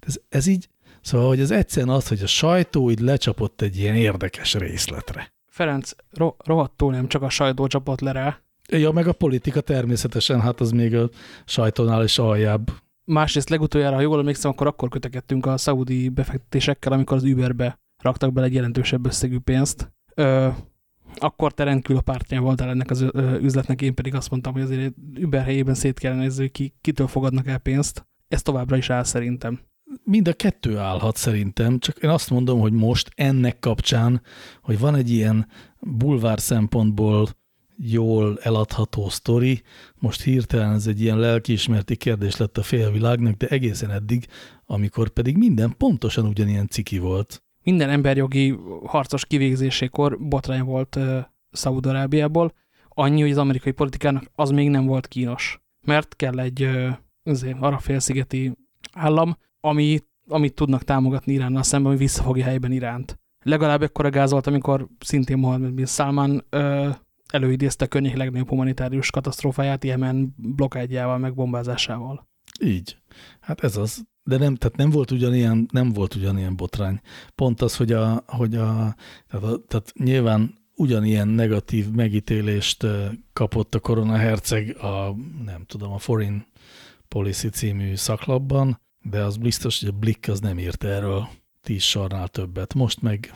Ez, ez így, Szóval, hogy ez egyszerűen az, hogy a sajtó így lecsapott egy ilyen érdekes részletre. Ferenc, ro rohadtul nem csak a sajtó csapott le rá. Ja, meg a politika természetesen, hát az még a sajtónál is aljább. Másrészt legutoljára, ha jól emlékszem, akkor akkor kötekedtünk a szaudi befektetésekkel, amikor az Uberbe raktak bele egy jelentősebb összegű pénzt. Ö, akkor te rendkívül a pártján voltál ennek az üzletnek, én pedig azt mondtam, hogy azért Uber helyében szét kellene nézni, ki, kitől fogadnak el pénzt. Ez továbbra is áll szerintem mind a kettő állhat szerintem, csak én azt mondom, hogy most ennek kapcsán, hogy van egy ilyen bulvár szempontból jól eladható sztori, most hirtelen ez egy ilyen lelkiismerti kérdés lett a félvilágnak, de egészen eddig, amikor pedig minden pontosan ugyanilyen ciki volt. Minden emberjogi harcos kivégzésékor botrány volt uh, Szaúd-Arábiából, annyi, hogy az amerikai politikának az még nem volt kínos. Mert kell egy uh, arab-félszigeti állam, ami, amit tudnak támogatni Iránnal szemben, hogy visszafogja helyben Iránt. Legalább ekkora gázolt, amikor szintén Mohamed bin Salman ö, előidézte a környék legnagyobb humanitárius katasztrófáját Jemen blokkádjával, meg bombázásával. Így. Hát ez az. De nem, tehát nem volt ugyanilyen, nem volt ugyanilyen botrány. Pont az, hogy a, hogy a tehát, a, tehát nyilván ugyanilyen negatív megítélést kapott a koronaherceg a, nem tudom, a Foreign Policy című szaklapban, de az biztos, hogy a Blick az nem írt erről tíz sornál többet. Most meg,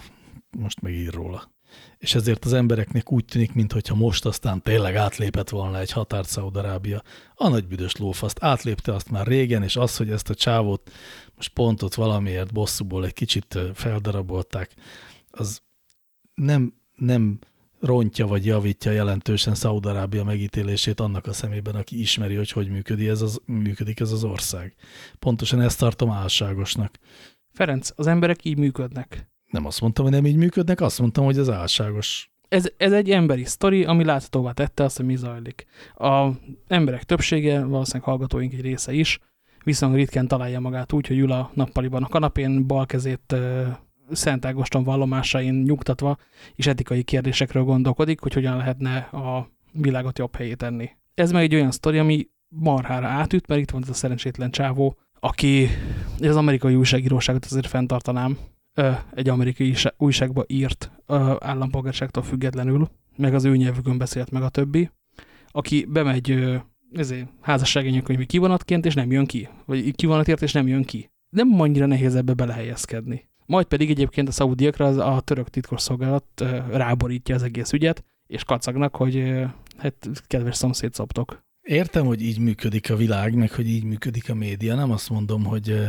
most meg ír róla. És ezért az embereknek úgy tűnik, mintha most aztán tényleg átlépett volna egy határt Szaudarábia. A nagy büdös lófaszt átlépte azt már régen, és az, hogy ezt a csávót most pontot valamiért bosszúból egy kicsit feldarabolták, az nem, nem rontja vagy javítja jelentősen Szaudarábia megítélését annak a szemében, aki ismeri, hogy hogy működik ez az, működik ez az ország. Pontosan ezt tartom álságosnak. Ferenc, az emberek így működnek. Nem azt mondtam, hogy nem így működnek, azt mondtam, hogy ez álságos. Ez, ez egy emberi sztori, ami láthatóvá tette azt, hogy mi zajlik. A emberek többsége, valószínűleg hallgatóink egy része is, viszonylag ritkán találja magát úgy, hogy ül a nappaliban a kanapén, bal kezét Szent Ágoston vallomásain nyugtatva, és etikai kérdésekről gondolkodik, hogy hogyan lehetne a világot jobb helyé tenni. Ez meg egy olyan sztori, ami marhára átüt, mert itt van ez a szerencsétlen csávó, aki az amerikai újságíróságot azért fenntartanám, egy amerikai újságba írt állampolgárságtól függetlenül, meg az ő nyelvükön beszélt meg a többi, aki bemegy ezért házassági könyvi kivonatként, és nem jön ki. Vagy kivonatért, és nem jön ki. Nem annyira nehéz ebbe belehelyezkedni. Majd pedig egyébként a szaudiakra az, a török titkosszolgálat ráborítja az egész ügyet, és kacagnak, hogy hát kedves szomszéd szoptok. Értem, hogy így működik a világ, meg hogy így működik a média. Nem azt mondom, hogy,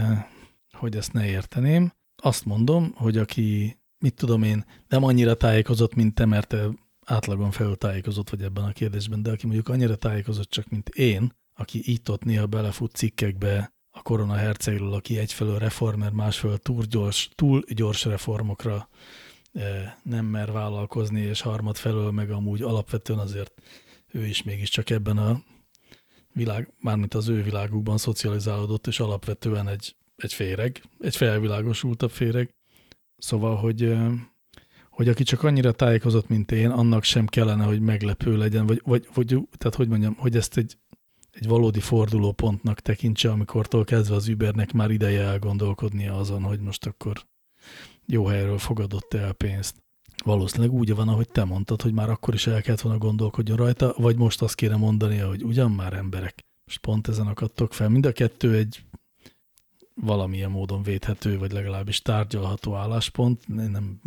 hogy ezt ne érteném. Azt mondom, hogy aki, mit tudom én, nem annyira tájékozott, mint te, mert te átlagon felül tájékozott vagy ebben a kérdésben, de aki mondjuk annyira tájékozott csak, mint én, aki itt ott néha belefut cikkekbe a korona hercegről, aki egyfelől reformer, másfelől túl gyors, túl gyors reformokra nem mer vállalkozni, és harmad felől meg amúgy alapvetően azért ő is mégiscsak ebben a világ, mármint az ő világukban szocializálódott, és alapvetően egy, egy féreg, egy felvilágosultabb féreg. Szóval, hogy, hogy aki csak annyira tájékozott, mint én, annak sem kellene, hogy meglepő legyen, vagy, vagy, vagy tehát hogy mondjam, hogy ezt egy, egy valódi fordulópontnak tekintse, amikortól kezdve az Ubernek már ideje elgondolkodnia azon, hogy most akkor jó helyről fogadott el pénzt. Valószínűleg úgy van, ahogy te mondtad, hogy már akkor is el kellett volna gondolkodjon rajta, vagy most azt kéne mondania, hogy ugyan már emberek. Most pont ezen akadtok fel. Mind a kettő egy valamilyen módon védhető, vagy legalábbis tárgyalható álláspont. Én nem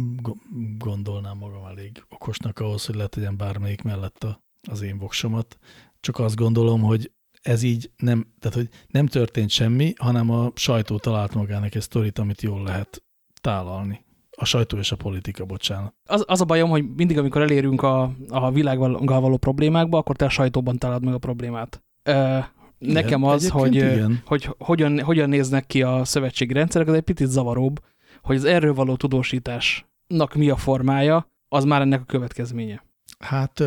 gondolnám magam elég okosnak ahhoz, hogy letegyen bármelyik mellett az én voksomat. Csak azt gondolom, hogy ez így nem, tehát hogy nem történt semmi, hanem a sajtó talált magának egy sztorit, amit jól lehet tálalni. A sajtó és a politika, bocsánat. Az, az a bajom, hogy mindig, amikor elérünk a, a világgal való problémákba, akkor te a sajtóban találod meg a problémát. Ö, nekem az, hogy, hogy hogyan, hogyan néznek ki a szövetségi rendszerek, az egy picit zavaróbb, hogy az erről való tudósításnak mi a formája, az már ennek a következménye. Hát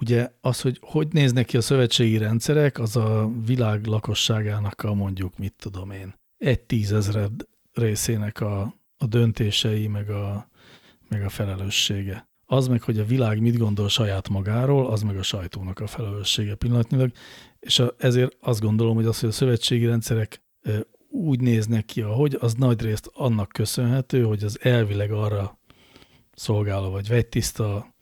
ugye az, hogy hogy néznek ki a szövetségi rendszerek, az a világ lakosságának a mondjuk, mit tudom én, egy tízezred részének a a döntései, meg a, meg a felelőssége. Az meg, hogy a világ mit gondol saját magáról, az meg a sajtónak a felelőssége pillanatnyilag, és a, ezért azt gondolom, hogy az, hogy a szövetségi rendszerek úgy néznek ki, ahogy, az nagy részt annak köszönhető, hogy az elvileg arra szolgáló, vagy vegytiszta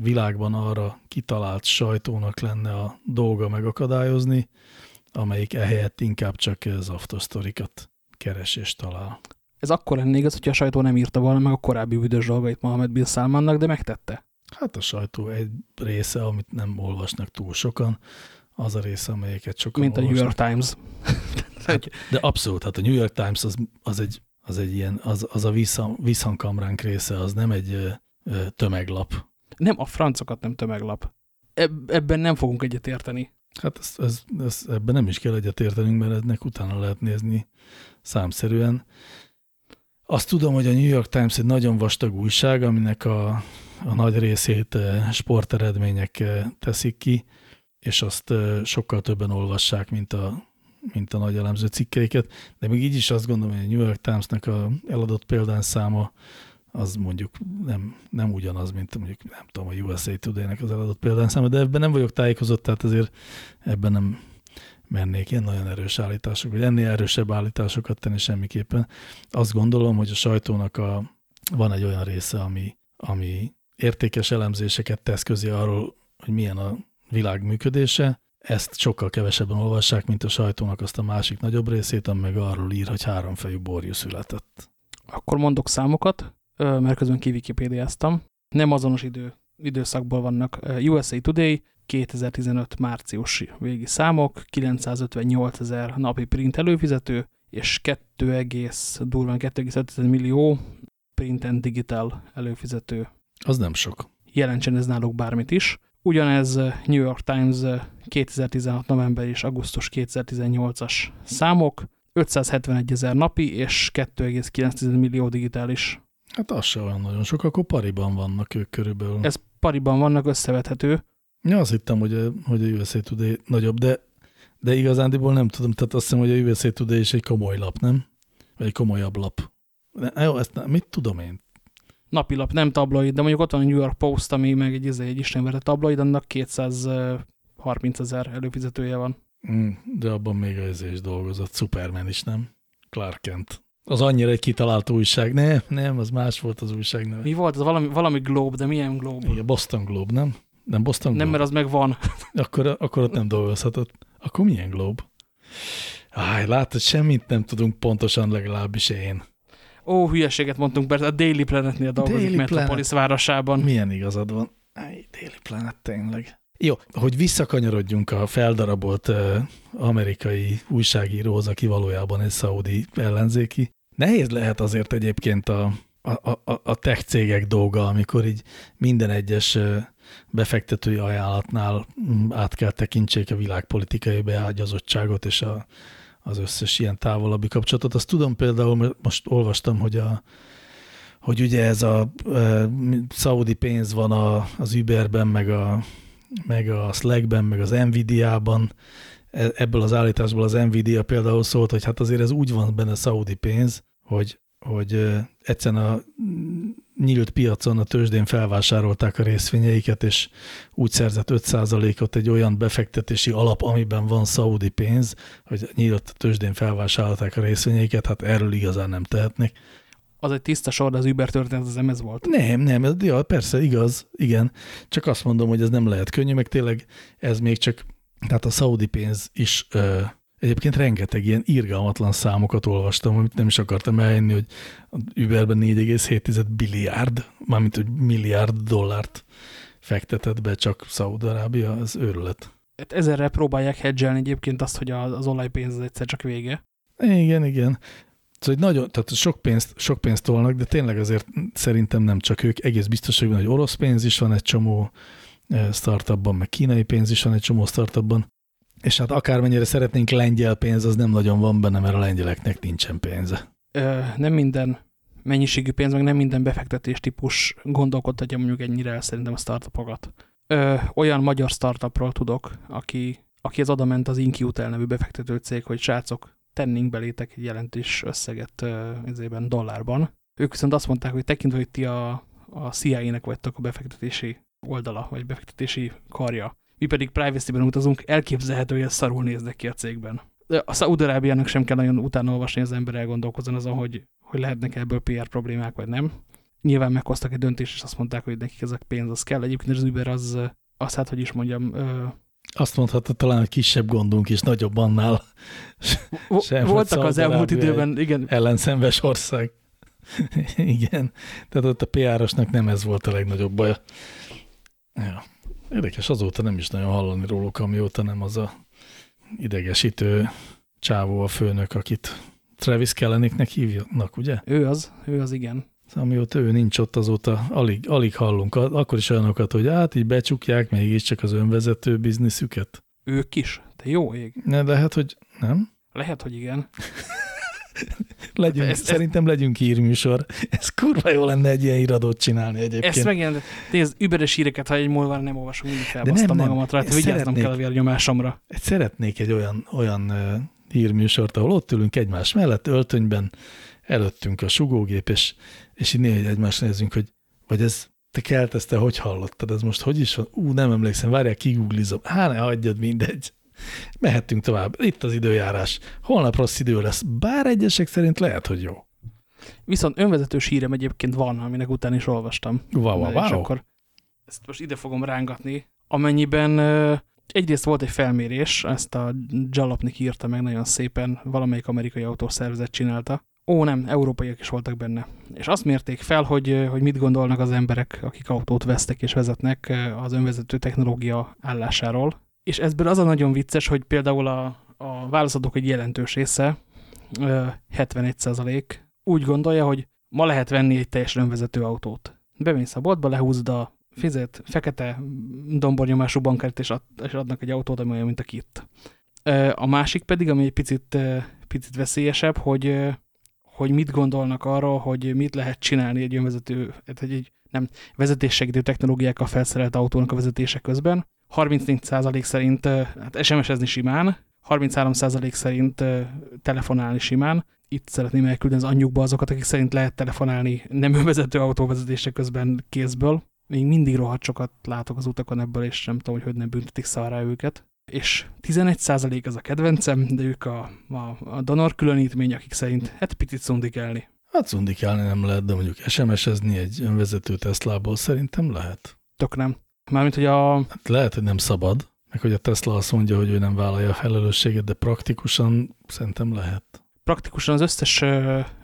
világban arra kitalált sajtónak lenne a dolga megakadályozni, amelyik ehelyett inkább csak az aftosztorikat keres és talál. Ez akkor lenne igaz, hogyha a sajtó nem írta volna meg a korábbi büdös dolgait Mohamed Bin Salmannak, de megtette. Hát a sajtó egy része, amit nem olvasnak túl sokan, az a része, amelyeket sokan Mint olvasnak. a New York Times. hát, de abszolút, hát a New York Times az, az egy, az egy ilyen, az, az a visszhangkamránk része, az nem egy ö, tömeglap. Nem, a francokat nem tömeglap. Eb ebben nem fogunk egyetérteni. Hát ez, ez, ez, ebben nem is kell egyetértenünk, mert ennek utána lehet nézni számszerűen. Azt tudom, hogy a New York Times egy nagyon vastag újság, aminek a, a nagy részét eh, sporteredmények eh, teszik ki, és azt eh, sokkal többen olvassák, mint a, mint a nagy elemző cikkeiket, de még így is azt gondolom, hogy a New York Times-nek a eladott példányszáma az mondjuk nem, nem ugyanaz, mint mondjuk nem tudom, a USA Today-nek az eladott példányszáma, de ebben nem vagyok tájékozott, tehát azért ebben nem, mernék ilyen nagyon erős állítások, vagy ennél erősebb állításokat tenni semmiképpen. Azt gondolom, hogy a sajtónak a, van egy olyan része, ami, ami értékes elemzéseket tesz közé arról, hogy milyen a világ működése, ezt sokkal kevesebben olvassák, mint a sajtónak azt a másik nagyobb részét, ami meg arról ír, hogy háromfejű borjú született. Akkor mondok számokat, mert közben kivikipédiáztam. Nem azonos idő, időszakból vannak. USA Today 2015 március végi számok, 958 ezer napi print előfizető, és 2, durván 2,5 millió print and digital előfizető. Az nem sok. Jelentsen ez náluk bármit is. Ugyanez New York Times 2016 november és augusztus 2018-as számok, 571 ezer napi és 2,9 millió digitális. Hát az se olyan nagyon sok, akkor pariban vannak ők körülbelül. Ez pariban vannak, összevethető. Ja, azt hittem, hogy a, hogy a USA Today nagyobb, de, de igazándiból nem tudom, tehát azt hiszem, hogy a USA Today is egy komoly lap, nem? Vagy egy komolyabb lap. De, jó, ezt nem, mit tudom én? Napilap, nem tabloid, de mondjuk ott van a New York Post, ami meg egy, egy istenverte tabloid, annak 230 ezer előfizetője van. Mm, de abban még az is dolgozott, Superman is, nem? Clark Kent. Az annyira egy kitalált újság. Nem, nem, az más volt az újság neve. Mi volt? Az valami, valami Globe, de milyen Globe? Igen, Boston Globe, nem? Nem Boston Globe? Nem, mert az meg van. Akkor, akkor ott nem dolgozhatott. Akkor milyen Globe? Áj, látod, semmit nem tudunk pontosan, legalábbis én. Ó, hülyeséget mondtunk, mert a Daily Planet-nél dolgozik Daily Metropolis Planet. városában. Milyen igazad van? Áj, Daily Planet tényleg. Jó, hogy visszakanyarodjunk a feldarabolt amerikai újságíróhoz, aki valójában egy szaudi ellenzéki. Nehéz lehet azért egyébként a, a, a, a tech cégek dolga, amikor így minden egyes befektetői ajánlatnál mm, át kell tekintsék a világpolitikai beágyazottságot és a, az összes ilyen távolabbi kapcsolatot. Azt tudom például, most olvastam, hogy a, hogy ugye ez a e, szaudi pénz van a, az Uberben, meg a, meg a Slackben, meg az Nvidia-ban, e, ebből az állításból az Nvidia például szólt, hogy hát azért ez úgy van benne szaudi pénz, hogy, hogy egyszerűen a nyílt piacon a tőzsdén felvásárolták a részvényeiket, és úgy szerzett 5%-ot egy olyan befektetési alap, amiben van szaudi pénz, hogy nyílt tőzsdén felvásárolták a részvényeiket, hát erről igazán nem tehetnek. Az egy tiszta sor, de az Uber történet az ez volt. Nem, nem, ja, persze, igaz, igen. Csak azt mondom, hogy ez nem lehet könnyű, meg tényleg ez még csak, tehát a szaudi pénz is ö, Egyébként rengeteg ilyen irgalmatlan számokat olvastam, amit nem is akartam eljönni, hogy Uberben 4,7 billiárd, mármint hogy milliárd dollárt fektetett be csak Szaúd-Arábia, az őrület. Hát ezerre próbálják hedgelni egyébként azt, hogy az olajpénz egyszer csak vége. Igen, igen. Szóval nagyon, tehát sok pénzt, sok pénzt tolnak, de tényleg azért szerintem nem csak ők. Egész biztos, hogy van, hogy orosz pénz is van egy csomó eh, startupban, meg kínai pénz is van egy csomó startupban. És hát akármennyire szeretnénk lengyel pénz, az nem nagyon van benne, mert a lengyeleknek nincsen pénze. Ö, nem minden mennyiségű pénz, meg nem minden befektetés típus gondolkodhatja mondjuk ennyire szerintem a startupokat. Ö, olyan magyar startupról tudok, aki, aki az oda ment az Inkiutel nevű befektető cég, hogy srácok, tennénk belétek egy jelentős összeget ezében dollárban. Ők viszont azt mondták, hogy tekintve, hogy ti a, a CIA-nek vagytok a befektetési oldala, vagy befektetési karja, mi pedig privacy-ben utazunk, elképzelhető, hogy ez szarul néznek ki a cégben. De a Szaúd-Arábiának sem kell nagyon utána olvasni, az ember elgondolkozzon azon, hogy, hogy lehetnek ebből PR problémák, vagy nem. Nyilván meghoztak egy döntést, és azt mondták, hogy nekik ez a pénz az kell. Egyébként az Uber az, az hát, hogy is mondjam... Azt mondhatta talán, hogy kisebb gondunk is nagyobb annál. Sem, Voltak az elmúlt időben, igen. Ellenszenves ország. igen. Tehát ott a PR-osnak nem ez volt a legnagyobb baj. Ja. Érdekes, azóta nem is nagyon hallani róluk, amióta nem az a idegesítő csávó a főnök, akit Travis Kelleniknek hívnak, ugye? Ő az, ő az, igen. Amióta ő nincs ott, azóta alig, alig hallunk. Akkor is olyanokat, hogy hát így becsukják mégiscsak az önvezető bizniszüket. Ők is? Te jó ég. Ne, de hát, hogy nem? Lehet, hogy igen. legyünk, ezt, szerintem legyünk hírműsor. Ez kurva jó lenne egy ilyen iradót csinálni egyébként. Ezt megjelent. Nézd, überes híreket, ha egy múlva nem olvasom, mindig felbasztam magamat rajta, vigyáznom kell a vérnyomásomra. Szeretnék egy olyan, olyan hírműsort, ahol ott ülünk egymás mellett, öltönyben, előttünk a sugógép, és, és így néha egymást nézzünk, hogy vagy ez te kelt ezt, te hogy hallottad, ez most hogy is van? Ú, nem emlékszem, várjál, kigooglizom. Há, ne hagyjad, mindegy. Mehetünk tovább. Itt az időjárás. Holnap rossz idő lesz. Bár egyesek szerint lehet, hogy jó. Viszont önvezetős hírem egyébként van, aminek után is olvastam. Wow, wow, wow. És akkor ezt most ide fogom rángatni. Amennyiben egyrészt volt egy felmérés, ezt a Jalopnik írta meg nagyon szépen, valamelyik amerikai autószervezet csinálta. Ó, nem, európaiak is voltak benne. És azt mérték fel, hogy, hogy mit gondolnak az emberek, akik autót vesztek és vezetnek az önvezető technológia állásáról és ezből az a nagyon vicces, hogy például a, a válaszadók egy jelentős része, 71% úgy gondolja, hogy ma lehet venni egy teljesen önvezető autót. Bemész a boltba, lehúzod a fizet, fekete dombornyomású bankert, és, ad, és adnak egy autót, ami olyan, mint a kit. A másik pedig, ami egy picit, picit veszélyesebb, hogy, hogy mit gondolnak arról, hogy mit lehet csinálni egy önvezető, egy nem vezetéssegítő technológiákkal felszerelt autónak a vezetése közben, 34% szerint hát SMS-ezni simán, 33% szerint telefonálni simán. Itt szeretném elküldeni az anyjukba azokat, akik szerint lehet telefonálni nem önvezető autóvezetése közben kézből. Még mindig rohadt sokat látok az utakon ebből, és nem tudom, hogy hogy nem büntetik szarrá őket. És 11% az a kedvencem, de ők a, a, a donor különítmény, akik szerint hát picit szundikelni. Hát szundikelni nem lehet, de mondjuk SMS-ezni egy önvezető Teslából szerintem lehet. Tök nem. Mármint, hogy a... Hát lehet, hogy nem szabad, meg hogy a Tesla azt mondja, hogy ő nem vállalja a felelősséget, de praktikusan szerintem lehet. Praktikusan az összes,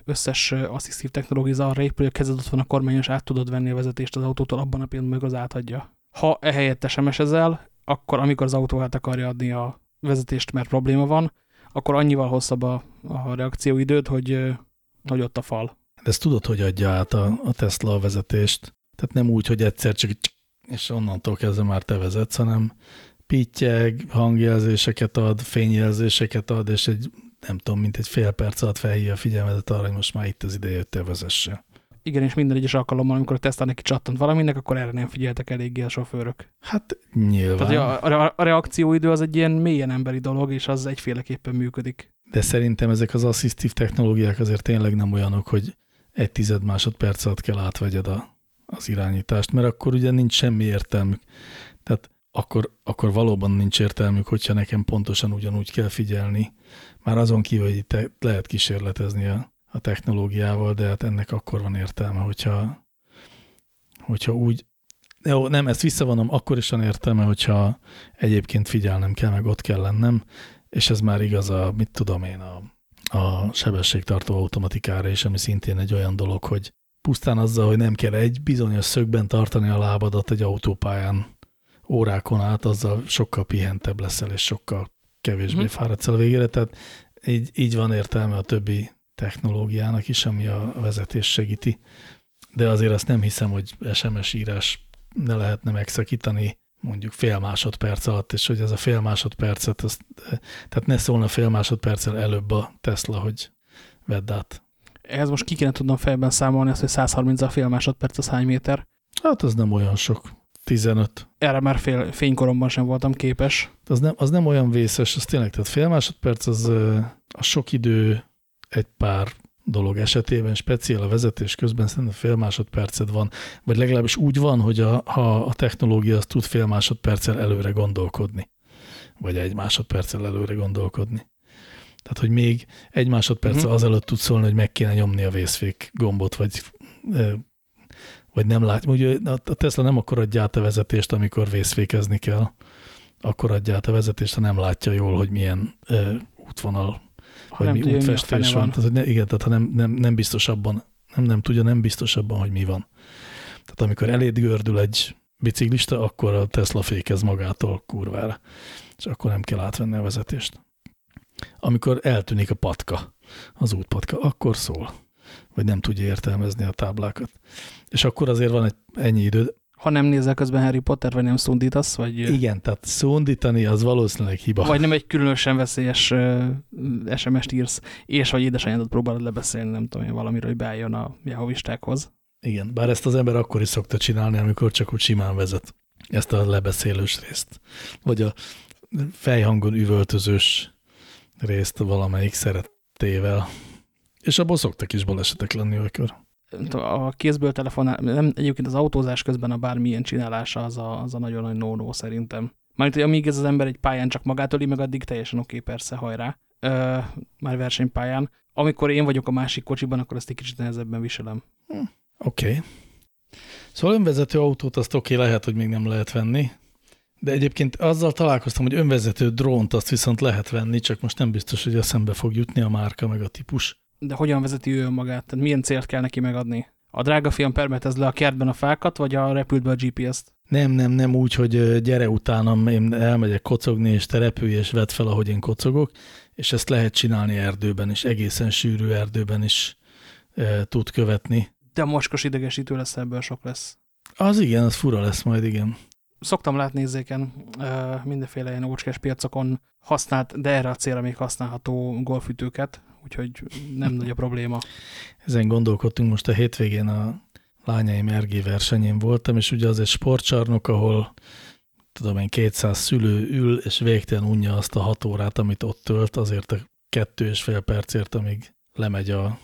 összes asszisztív technológia arra épül, hogy a kezed ott van a kormányos, át tudod venni a vezetést az autótól, abban a pillanatban meg az átadja. Ha ehelyett sms ezel, akkor amikor az autó át akarja adni a vezetést, mert probléma van, akkor annyival hosszabb a, a reakcióidőd, hogy, hogy ott a fal. De ezt tudod, hogy adja át a, a Tesla a vezetést. Tehát nem úgy, hogy egyszer csak és onnantól kezdve már te vezetsz, hanem pittyeg, hangjelzéseket ad, fényjelzéseket ad, és egy, nem tudom, mint egy fél perc alatt felhívja a figyelmedet arra, hogy most már itt az ideje, hogy te vezesse. Igen, és minden egyes alkalommal, amikor a Tesla neki csattant valaminek, akkor erre nem figyeltek eléggé a sofőrök. Hát nyilván. Tehát a, a, a reakcióidő az egy ilyen mélyen emberi dolog, és az egyféleképpen működik. De szerintem ezek az asszisztív technológiák azért tényleg nem olyanok, hogy egy tized másodperc alatt kell átvegyed a, az irányítást, mert akkor ugye nincs semmi értelmük. Tehát akkor, akkor valóban nincs értelmük, hogyha nekem pontosan ugyanúgy kell figyelni. Már azon kívül, hogy itt lehet kísérletezni a, a technológiával, de hát ennek akkor van értelme, hogyha, hogyha úgy, jó, nem, ezt visszavonom, akkor is van értelme, hogyha egyébként figyelnem kell, meg ott kell lennem, és ez már igaz a, mit tudom én, a, a sebességtartó automatikára is, ami szintén egy olyan dolog, hogy pusztán azzal, hogy nem kell egy bizonyos szögben tartani a lábadat egy autópályán órákon át, azzal sokkal pihentebb leszel, és sokkal kevésbé hmm. fáradsz el a végére. Tehát így, így van értelme a többi technológiának is, ami a vezetés segíti. De azért azt nem hiszem, hogy SMS írás ne lehetne megszakítani mondjuk fél másodperc alatt, és hogy ez a fél másodpercet, azt, tehát ne szólna fél másodperccel előbb a Tesla, hogy vedd át. Ehhez most ki kéne tudnom fejben számolni azt, hogy 130 a fél másodperc az hány méter? Hát az nem olyan sok. 15. Erre már fél, fénykoromban sem voltam képes. Az nem, az nem olyan vészes, az tényleg, tehát fél másodperc az a sok idő egy pár dolog esetében, speciál a vezetés közben szerintem fél másodpercet van, vagy legalábbis úgy van, hogy a, ha a technológia az tud fél másodperccel előre gondolkodni, vagy egy másodperccel előre gondolkodni. Tehát, hogy még egy másodperccel uh-huh. azelőtt tud szólni, hogy meg kéne nyomni a vészfék gombot, vagy, vagy nem látja. Ugye a Tesla nem akkor adja át a vezetést, amikor vészfékezni kell, akkor adja át a vezetést, ha nem látja jól, hogy milyen útvonal ha vagy mi útfestés van. van. Tehát, igen, tehát ha nem, nem, nem biztos abban, nem, nem tudja, nem biztos abban, hogy mi van. Tehát amikor eléd gördül egy biciklista, akkor a Tesla fékez magától kurvára, és akkor nem kell átvenni a vezetést. Amikor eltűnik a patka, az útpatka, akkor szól, vagy nem tudja értelmezni a táblákat. És akkor azért van egy ennyi idő, ha nem nézel közben Harry Potter, vagy nem szundítasz, vagy... Igen, tehát szundítani az valószínűleg hiba. Vagy nem egy különösen veszélyes SMS-t írsz, és vagy édesanyádat próbálod lebeszélni, nem tudom én, valamiről, hogy beálljon a jehovistákhoz. Igen, bár ezt az ember akkor is szokta csinálni, amikor csak úgy simán vezet. Ezt a lebeszélős részt. Vagy a fejhangon üvöltözős részt valamelyik szerettével. És abból szoktak is balesetek lenni olykor a kézből telefonál, nem, egyébként az autózás közben a bármilyen csinálása az a, az a nagyon nagy no-no szerintem. Majd, hogy amíg ez az ember egy pályán csak magát öli, meg addig teljesen oké, okay, persze, hajrá. Ö, már versenypályán. Amikor én vagyok a másik kocsiban, akkor ezt egy kicsit nehezebben viselem. Hm, oké. Okay. Szóval önvezető autót azt oké, okay, lehet, hogy még nem lehet venni, de egyébként azzal találkoztam, hogy önvezető drónt azt viszont lehet venni, csak most nem biztos, hogy eszembe fog jutni a márka meg a típus. De hogyan vezeti ő magát? Tehát milyen célt kell neki megadni? A drága fiam permetez le a kertben a fákat, vagy a repültbe a GPS-t? Nem, nem, nem úgy, hogy gyere utánam, én elmegyek kocogni, és te repülj, és vedd fel, ahogy én kocogok, és ezt lehet csinálni erdőben is, egészen sűrű erdőben is e, tud követni. De mocskos idegesítő lesz, ebből sok lesz. Az igen, az fura lesz majd, igen. Szoktam látni érzéken mindenféle ilyen ócskás piacokon használt, de erre a célra még használható golfütőket, úgyhogy nem nagy a probléma. Ezen gondolkodtunk most a hétvégén a lányaim RG versenyén voltam, és ugye az egy sportcsarnok, ahol tudom én, 200 szülő ül, és végtelen unja azt a hat órát, amit ott tölt, azért a kettő és fél percért, amíg lemegy a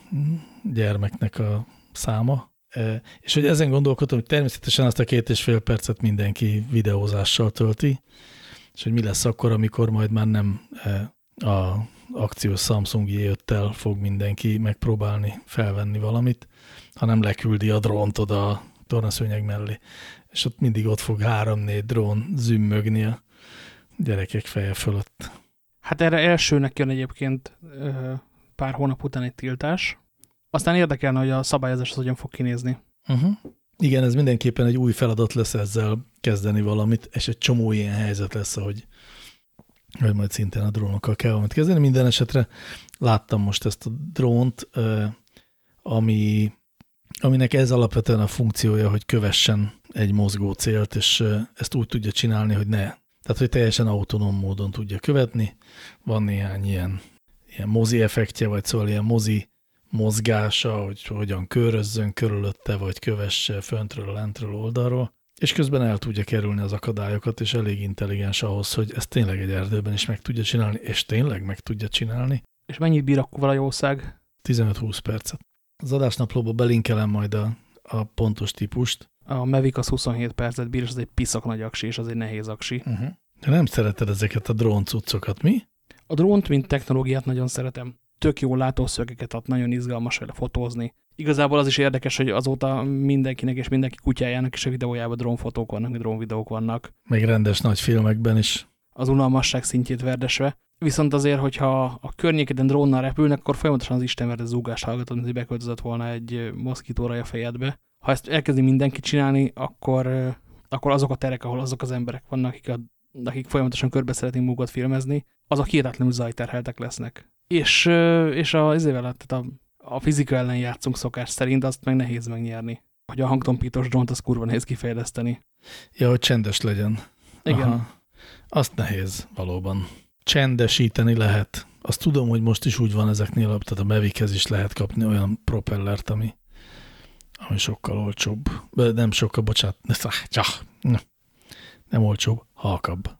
gyermeknek a száma. E, és hogy ezen gondolkodtam, hogy természetesen azt a két és fél percet mindenki videózással tölti, és hogy mi lesz akkor, amikor majd már nem e, a akciós Samsung J5-tel fog mindenki megpróbálni felvenni valamit, hanem leküldi a drónt oda a tornaszőnyeg mellé. És ott mindig ott fog három-négy drón zümmögni a gyerekek feje fölött. Hát erre elsőnek jön egyébként pár hónap után egy tiltás. Aztán érdekelne, hogy a szabályozás az hogyan fog kinézni. Uh -huh. Igen, ez mindenképpen egy új feladat lesz ezzel kezdeni valamit, és egy csomó ilyen helyzet lesz, ahogy vagy majd szintén a drónokkal kell valamit kezdeni. Minden esetre láttam most ezt a drónt, ami, aminek ez alapvetően a funkciója, hogy kövessen egy mozgó célt, és ezt úgy tudja csinálni, hogy ne. Tehát, hogy teljesen autonóm módon tudja követni. Van néhány ilyen, ilyen mozi effektje, vagy szóval ilyen mozi mozgása, hogy hogyan körözzön körülötte, vagy kövesse föntről, lentről, oldalról, és közben el tudja kerülni az akadályokat, és elég intelligens ahhoz, hogy ezt tényleg egy erdőben is meg tudja csinálni, és tényleg meg tudja csinálni. És mennyit bír akkor a jószág? 15-20 percet. Az adásnaplóba belinkelem majd a, a pontos típust. A Mavic az 27 percet bír, és az egy piszak nagy aksi, és az egy nehéz aksi. Uh -huh. De nem szereted ezeket a drón cuccokat, mi? A drónt, mint technológiát nagyon szeretem. Tök jó látószögeket ad, nagyon izgalmas vele fotózni. Igazából az is érdekes, hogy azóta mindenkinek és mindenki kutyájának is a videójában drónfotók vannak, drónvideók vannak. Még rendes nagy filmekben is. Az unalmasság szintjét verdesve. Viszont azért, hogyha a környékeden drónnal repülnek, akkor folyamatosan az istenverde zúgást hallgatod, hogy beköltözött volna egy moszkítóra a fejedbe. Ha ezt elkezdi mindenki csinálni, akkor, akkor azok a terek, ahol azok az emberek vannak, akik, a, akik folyamatosan körbe szeretnénk mugat filmezni, azok hihetetlenül zajterheltek lesznek. És, és a, ezével, tehát a, a fizika ellen játszunk szokás szerint, azt meg nehéz megnyerni. Hogy a hangtompítós drónt, az kurva nehéz kifejleszteni. Ja, hogy csendes legyen. Igen. Aha. Azt nehéz, valóban csendesíteni lehet. Azt tudom, hogy most is úgy van ezeknél, tehát a Mavic-hez is lehet kapni olyan propellert, ami, ami sokkal olcsóbb. Nem sokkal, bocsánat, nem olcsóbb, halkabb,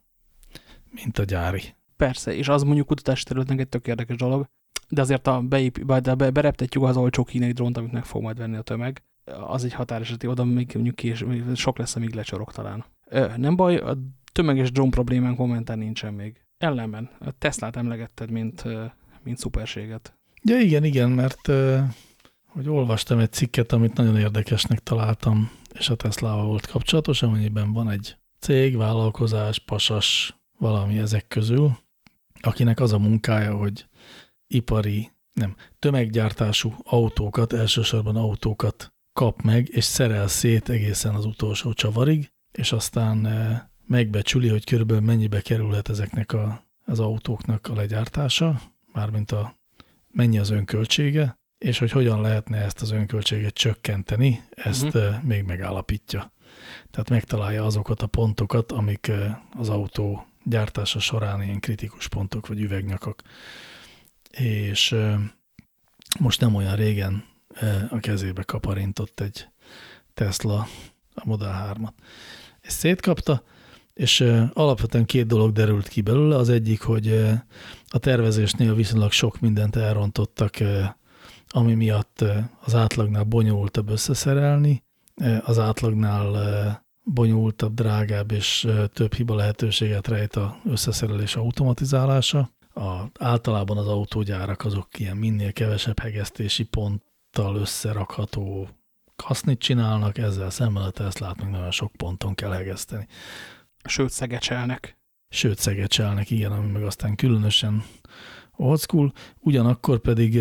mint a gyári. Persze, és az mondjuk kutatási területnek egy tök érdekes dolog, de azért a beép, de be, bereptetjük az olcsó kínai drónt, amit meg fog majd venni a tömeg, az egy határeseti, oda még mondjuk kés, sok lesz, amíg lecsorog talán. Nem baj, a tömeges drón problémánk momentán nincsen még. Ellenben, a Teslát emlegetted, mint, mint szuperséget. Ja, igen, igen, mert hogy olvastam egy cikket, amit nagyon érdekesnek találtam, és a Teslával volt kapcsolatos, amennyiben van egy cég, vállalkozás, pasas, valami ezek közül, akinek az a munkája, hogy ipari, nem, tömeggyártású autókat, elsősorban autókat kap meg, és szerel szét egészen az utolsó csavarig, és aztán megbecsüli, hogy körülbelül mennyibe kerülhet ezeknek a, az autóknak a legyártása, mármint a mennyi az önköltsége, és hogy hogyan lehetne ezt az önköltséget csökkenteni, ezt uh -huh. még megállapítja. Tehát megtalálja azokat a pontokat, amik az autó gyártása során ilyen kritikus pontok vagy üvegnyakak. És most nem olyan régen a kezébe kaparintott egy Tesla a Model 3-at. És szétkapta, és alapvetően két dolog derült ki belőle. Az egyik, hogy a tervezésnél viszonylag sok mindent elrontottak, ami miatt az átlagnál bonyolultabb összeszerelni, az átlagnál bonyolultabb, drágább és több hiba lehetőséget rejt a összeszerelés automatizálása. A, általában az autógyárak azok ilyen minél kevesebb hegesztési ponttal összerakható kasznit csinálnak, ezzel szemben a Teslát meg nagyon sok ponton kell hegeszteni. Sőt, szegecselnek. Sőt, szegecselnek, igen, ami meg aztán különösen old school, ugyanakkor pedig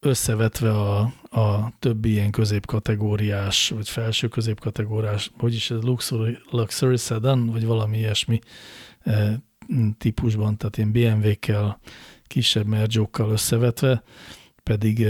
összevetve a, a többi ilyen középkategóriás, vagy felső középkategóriás, hogy is ez luxury, luxury sedan, vagy valami ilyesmi típusban, tehát ilyen BMW-kkel, kisebb mergyókkal összevetve, pedig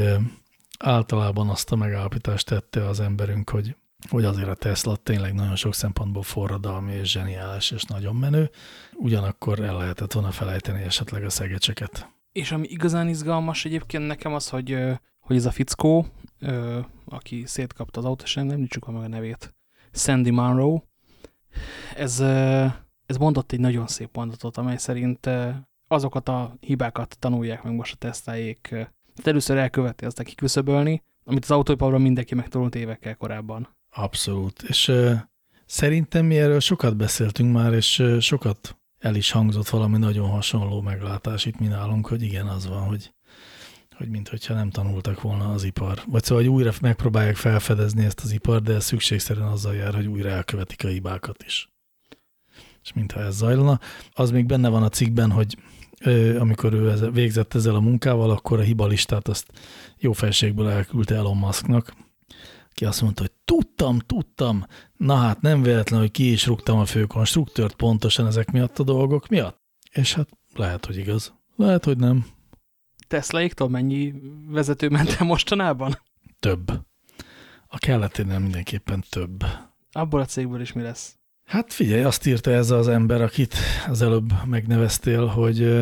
általában azt a megállapítást tette az emberünk, hogy hogy azért a Tesla tényleg nagyon sok szempontból forradalmi és zseniális és nagyon menő, ugyanakkor el lehetett volna felejteni esetleg a szegecseket. És ami igazán izgalmas egyébként nekem az, hogy, hogy ez a fickó, aki szétkapta az autót, és nem nincs meg a nevét, Sandy Monroe, ez, ez mondott egy nagyon szép mondatot, amely szerint azokat a hibákat tanulják meg most a tesztájék. Először elköveti, aztán kiküszöbölni, amit az autóiparban mindenki megtanult évekkel korábban. Abszolút, és uh, szerintem mi erről sokat beszéltünk már, és uh, sokat el is hangzott valami nagyon hasonló meglátás itt mi nálunk, hogy igen, az van, hogy, hogy mintha nem tanultak volna az ipar. Vagy szóval, hogy újra megpróbálják felfedezni ezt az ipar, de szükségszerűen azzal jár, hogy újra elkövetik a hibákat is. És mintha ez zajlana. Az még benne van a cikkben, hogy amikor ő végzett ezzel a munkával, akkor a hibalistát azt jó felségből elküldte Elon Musknak, ki azt mondta, hogy tudtam, tudtam, na hát nem véletlen, hogy ki is rúgtam a főkonstruktőrt pontosan ezek miatt a dolgok miatt. És hát lehet, hogy igaz. Lehet, hogy nem. Teslaiktól mennyi vezető ment el mostanában? több. A kelleténél mindenképpen több. Abból a cégből is mi lesz? Hát figyelj, azt írta ez az ember, akit az előbb megneveztél, hogy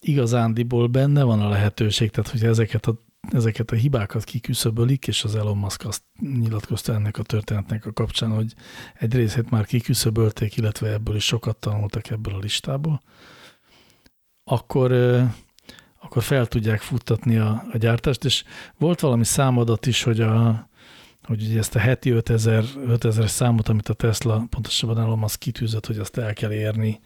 igazándiból benne van a lehetőség, tehát hogy ezeket a, ezeket a hibákat kiküszöbölik, és az Elon Musk azt nyilatkozta ennek a történetnek a kapcsán, hogy egy részét már kiküszöbölték, illetve ebből is sokat tanultak ebből a listából, akkor, akkor fel tudják futtatni a, a gyártást, és volt valami számadat is, hogy a, hogy ugye ezt a heti 5000, 5000 számot, amit a Tesla, pontosabban Elon Musk kitűzött, hogy azt el kell érni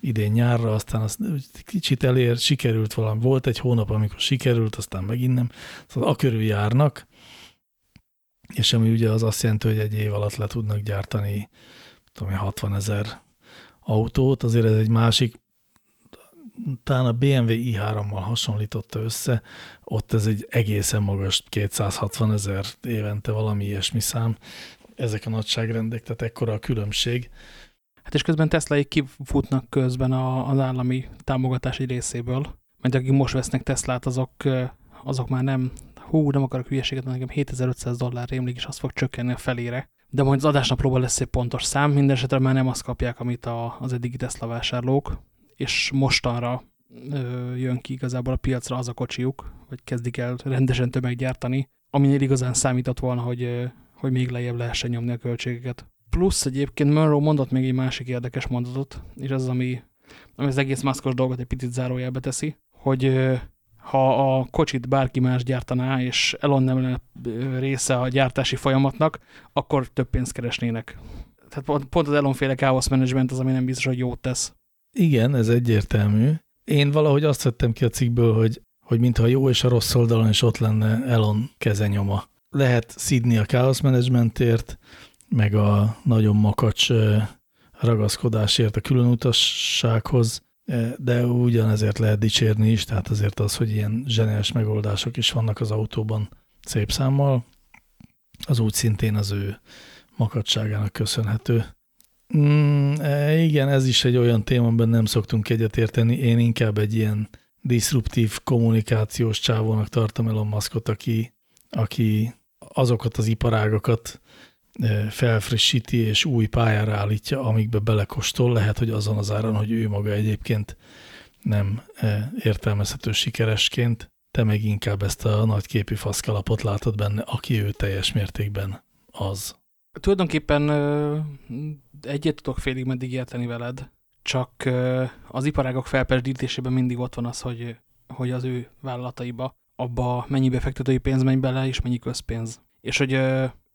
idén nyárra, aztán az kicsit elér, sikerült valami. Volt egy hónap, amikor sikerült, aztán megint nem. Szóval a körül járnak, és ami ugye az azt jelenti, hogy egy év alatt le tudnak gyártani tudom, 60 ezer autót, azért ez egy másik talán a BMW i3-mal hasonlította össze, ott ez egy egészen magas 260 ezer évente valami ilyesmi szám. Ezek a nagyságrendek, tehát ekkora a különbség. Hát és közben Teslaik kifutnak közben a, az állami támogatás egy részéből, mert akik most vesznek Teslát, azok, azok már nem, hú, nem akarok hülyeséget, nekem 7500 dollár rémlik, és az fog csökkenni a felére. De majd az adásnaplóban lesz egy pontos szám, minden esetre már nem azt kapják, amit a, az eddigi Tesla vásárlók, és mostanra jön ki igazából a piacra az a kocsiuk, vagy kezdik el rendesen tömeggyártani, aminél igazán számított volna, hogy, hogy még lejjebb lehessen nyomni a költségeket. Plusz egyébként Monroe mondott még egy másik érdekes mondatot, és az, ami, ami az egész maszkos dolgot egy picit zárójelbe teszi, hogy ha a kocsit bárki más gyártaná, és Elon nem lenne része a gyártási folyamatnak, akkor több pénzt keresnének. Tehát pont, az Elon féle chaos management az, ami nem biztos, hogy jót tesz. Igen, ez egyértelmű. Én valahogy azt vettem ki a cikkből, hogy, hogy mintha a jó és a rossz oldalon is ott lenne Elon kezenyoma. Lehet szidni a chaos managementért, meg a nagyon makacs ragaszkodásért a különutassághoz, de ugyanezért lehet dicsérni is, tehát azért az, hogy ilyen zseniális megoldások is vannak az autóban szép számmal, az úgy szintén az ő makacságának köszönhető. Mm, e, igen, ez is egy olyan téma, amiben nem szoktunk egyetérteni. Én inkább egy ilyen disruptív kommunikációs csávónak tartom Elon Muskot, aki, aki azokat az iparágakat e, felfrissíti és új pályára állítja, amikbe belekostol. Lehet, hogy azon az áron, hogy ő maga egyébként nem e, értelmezhető sikeresként, te meg inkább ezt a nagyképű faszkalapot látod benne, aki ő teljes mértékben az. Tulajdonképpen egyet tudok félig meddig érteni veled, csak az iparágok felpesdítésében mindig ott van az, hogy, hogy az ő vállalataiba abba mennyi befektetői pénz megy bele, és mennyi közpénz. És hogy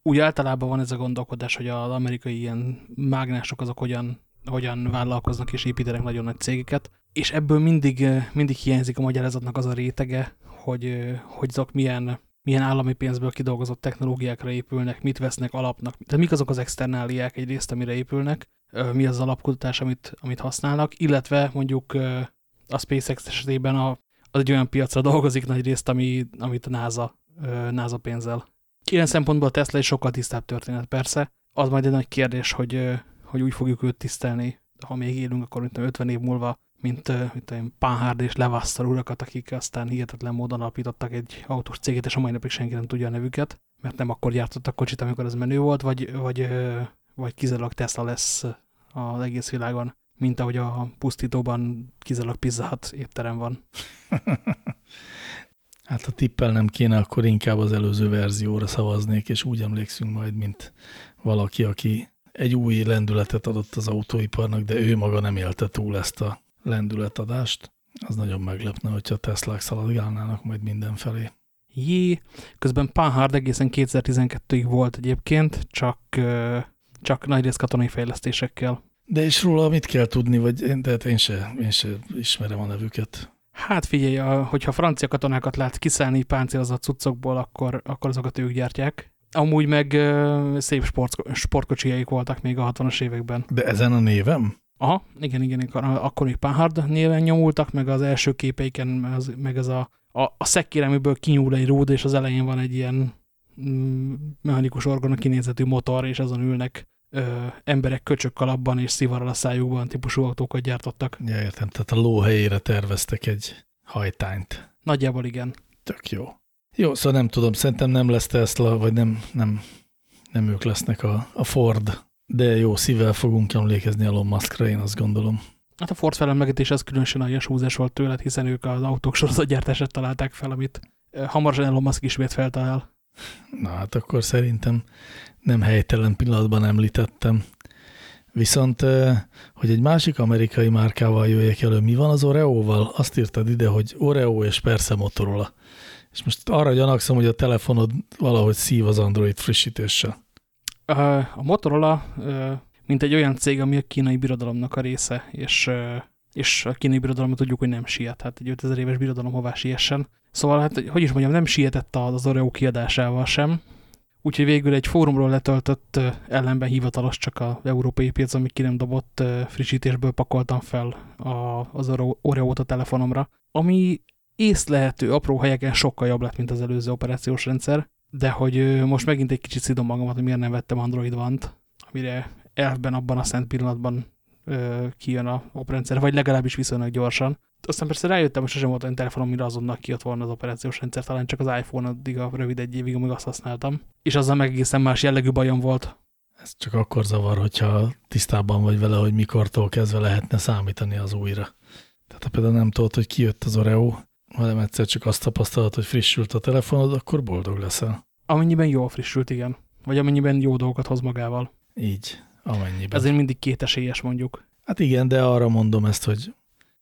úgy általában van ez a gondolkodás, hogy az amerikai ilyen mágnások azok hogyan, hogyan vállalkoznak és építenek nagyon nagy cégeket, és ebből mindig, mindig hiányzik a magyarázatnak az a rétege, hogy, hogy azok milyen milyen állami pénzből kidolgozott technológiákra épülnek, mit vesznek alapnak, tehát mik azok az externáliák egyrészt, amire épülnek, mi az alapkutatás, amit, amit használnak, illetve mondjuk a SpaceX esetében a, az egy olyan piacra dolgozik nagy részt, ami, amit a NASA, NASA pénzzel. Ilyen szempontból a Tesla egy sokkal tisztább történet persze. Az majd egy nagy kérdés, hogy, hogy úgy fogjuk őt tisztelni, ha még élünk, akkor mint 50 év múlva mint, mint olyan Panhard és Levasztal urakat, akik aztán hihetetlen módon alapítottak egy autós céget, és a mai napig senki nem tudja a nevüket, mert nem akkor gyártottak kocsit, amikor ez menő volt, vagy, vagy, vagy kizárólag Tesla lesz az egész világon, mint ahogy a pusztítóban kizárólag Pizza Hut étterem van. hát ha tippel nem kéne, akkor inkább az előző verzióra szavaznék, és úgy emlékszünk majd, mint valaki, aki egy új lendületet adott az autóiparnak, de ő maga nem élte túl ezt a lendületadást. Az nagyon meglepne, hogyha Teslák szaladgálnának majd mindenfelé. Jé, közben Panhard egészen 2012-ig volt egyébként, csak, csak nagy rész katonai fejlesztésekkel. De és róla mit kell tudni, vagy én, tehát én se, én se ismerem a nevüket. Hát figyelj, hogyha francia katonákat lát kiszállni páncélozott cuccokból, akkor, akkor azokat ők gyártják. Amúgy meg szép sport, sportkocsijaik voltak még a 60-as években. De ezen a névem? Aha, igen, igen, akkor még Panhard néven nyomultak, meg az első képeiken, az, meg az a, a, a szekkére, amiből kinyúl egy ród, és az elején van egy ilyen mm, mechanikus orgona kinézetű motor, és azon ülnek ö, emberek köcsök kalapban és szivarral a szájukban típusú autókat gyártottak. Ja, értem, tehát a ló helyére terveztek egy hajtányt. Nagyjából igen. Tök jó. Jó, szóval nem tudom, szerintem nem lesz Tesla, vagy nem, nem, nem ők lesznek a, a Ford, de jó szívvel fogunk emlékezni Elon Muskra, én azt gondolom. Hát a Ford felemlegetés az különösen nagy húzás volt tőled, hiszen ők az autók sorozatgyártását találták fel, amit hamarosan Elon Musk ismét feltalál. Na hát akkor szerintem nem helytelen pillanatban említettem. Viszont, hogy egy másik amerikai márkával jöjjek elő, mi van az Oreo-val? Azt írtad ide, hogy Oreo és persze Motorola. És most arra gyanakszom, hogy a telefonod valahogy szív az Android frissítéssel. A Motorola, mint egy olyan cég, ami a kínai birodalomnak a része, és, és a kínai birodalom tudjuk, hogy nem siet. Hát egy 5000 éves birodalom hová siessen. Szóval, hát, hogy is mondjam, nem sietett az Oreo kiadásával sem, Úgyhogy végül egy fórumról letöltött ellenben hivatalos csak a európai piac, amit ki nem dobott frissítésből pakoltam fel az Oreo-t a telefonomra, ami észlehető apró helyeken sokkal jobb lett, mint az előző operációs rendszer, de hogy most megint egy kicsit szidom magamat, hogy miért nem vettem Android One-t, amire elfben abban a szent pillanatban kijön a oprendszer, vagy legalábbis viszonylag gyorsan. Aztán persze rájöttem, hogy sosem volt olyan telefonom, amire azonnal kijött volna az operációs rendszer, talán csak az iPhone addig a rövid egy évig, amíg azt használtam. És azzal meg egészen más jellegű bajom volt. Ez csak akkor zavar, hogyha tisztában vagy vele, hogy mikortól kezdve lehetne számítani az újra. Tehát ha például nem tudod, hogy kijött az Oreo, hanem egyszer csak azt tapasztalod, hogy frissült a telefonod, akkor boldog leszel. Amennyiben jól frissült, igen. Vagy amennyiben jó dolgokat hoz magával. Így, amennyiben. Ezért mindig kétesélyes mondjuk. Hát igen, de arra mondom ezt, hogy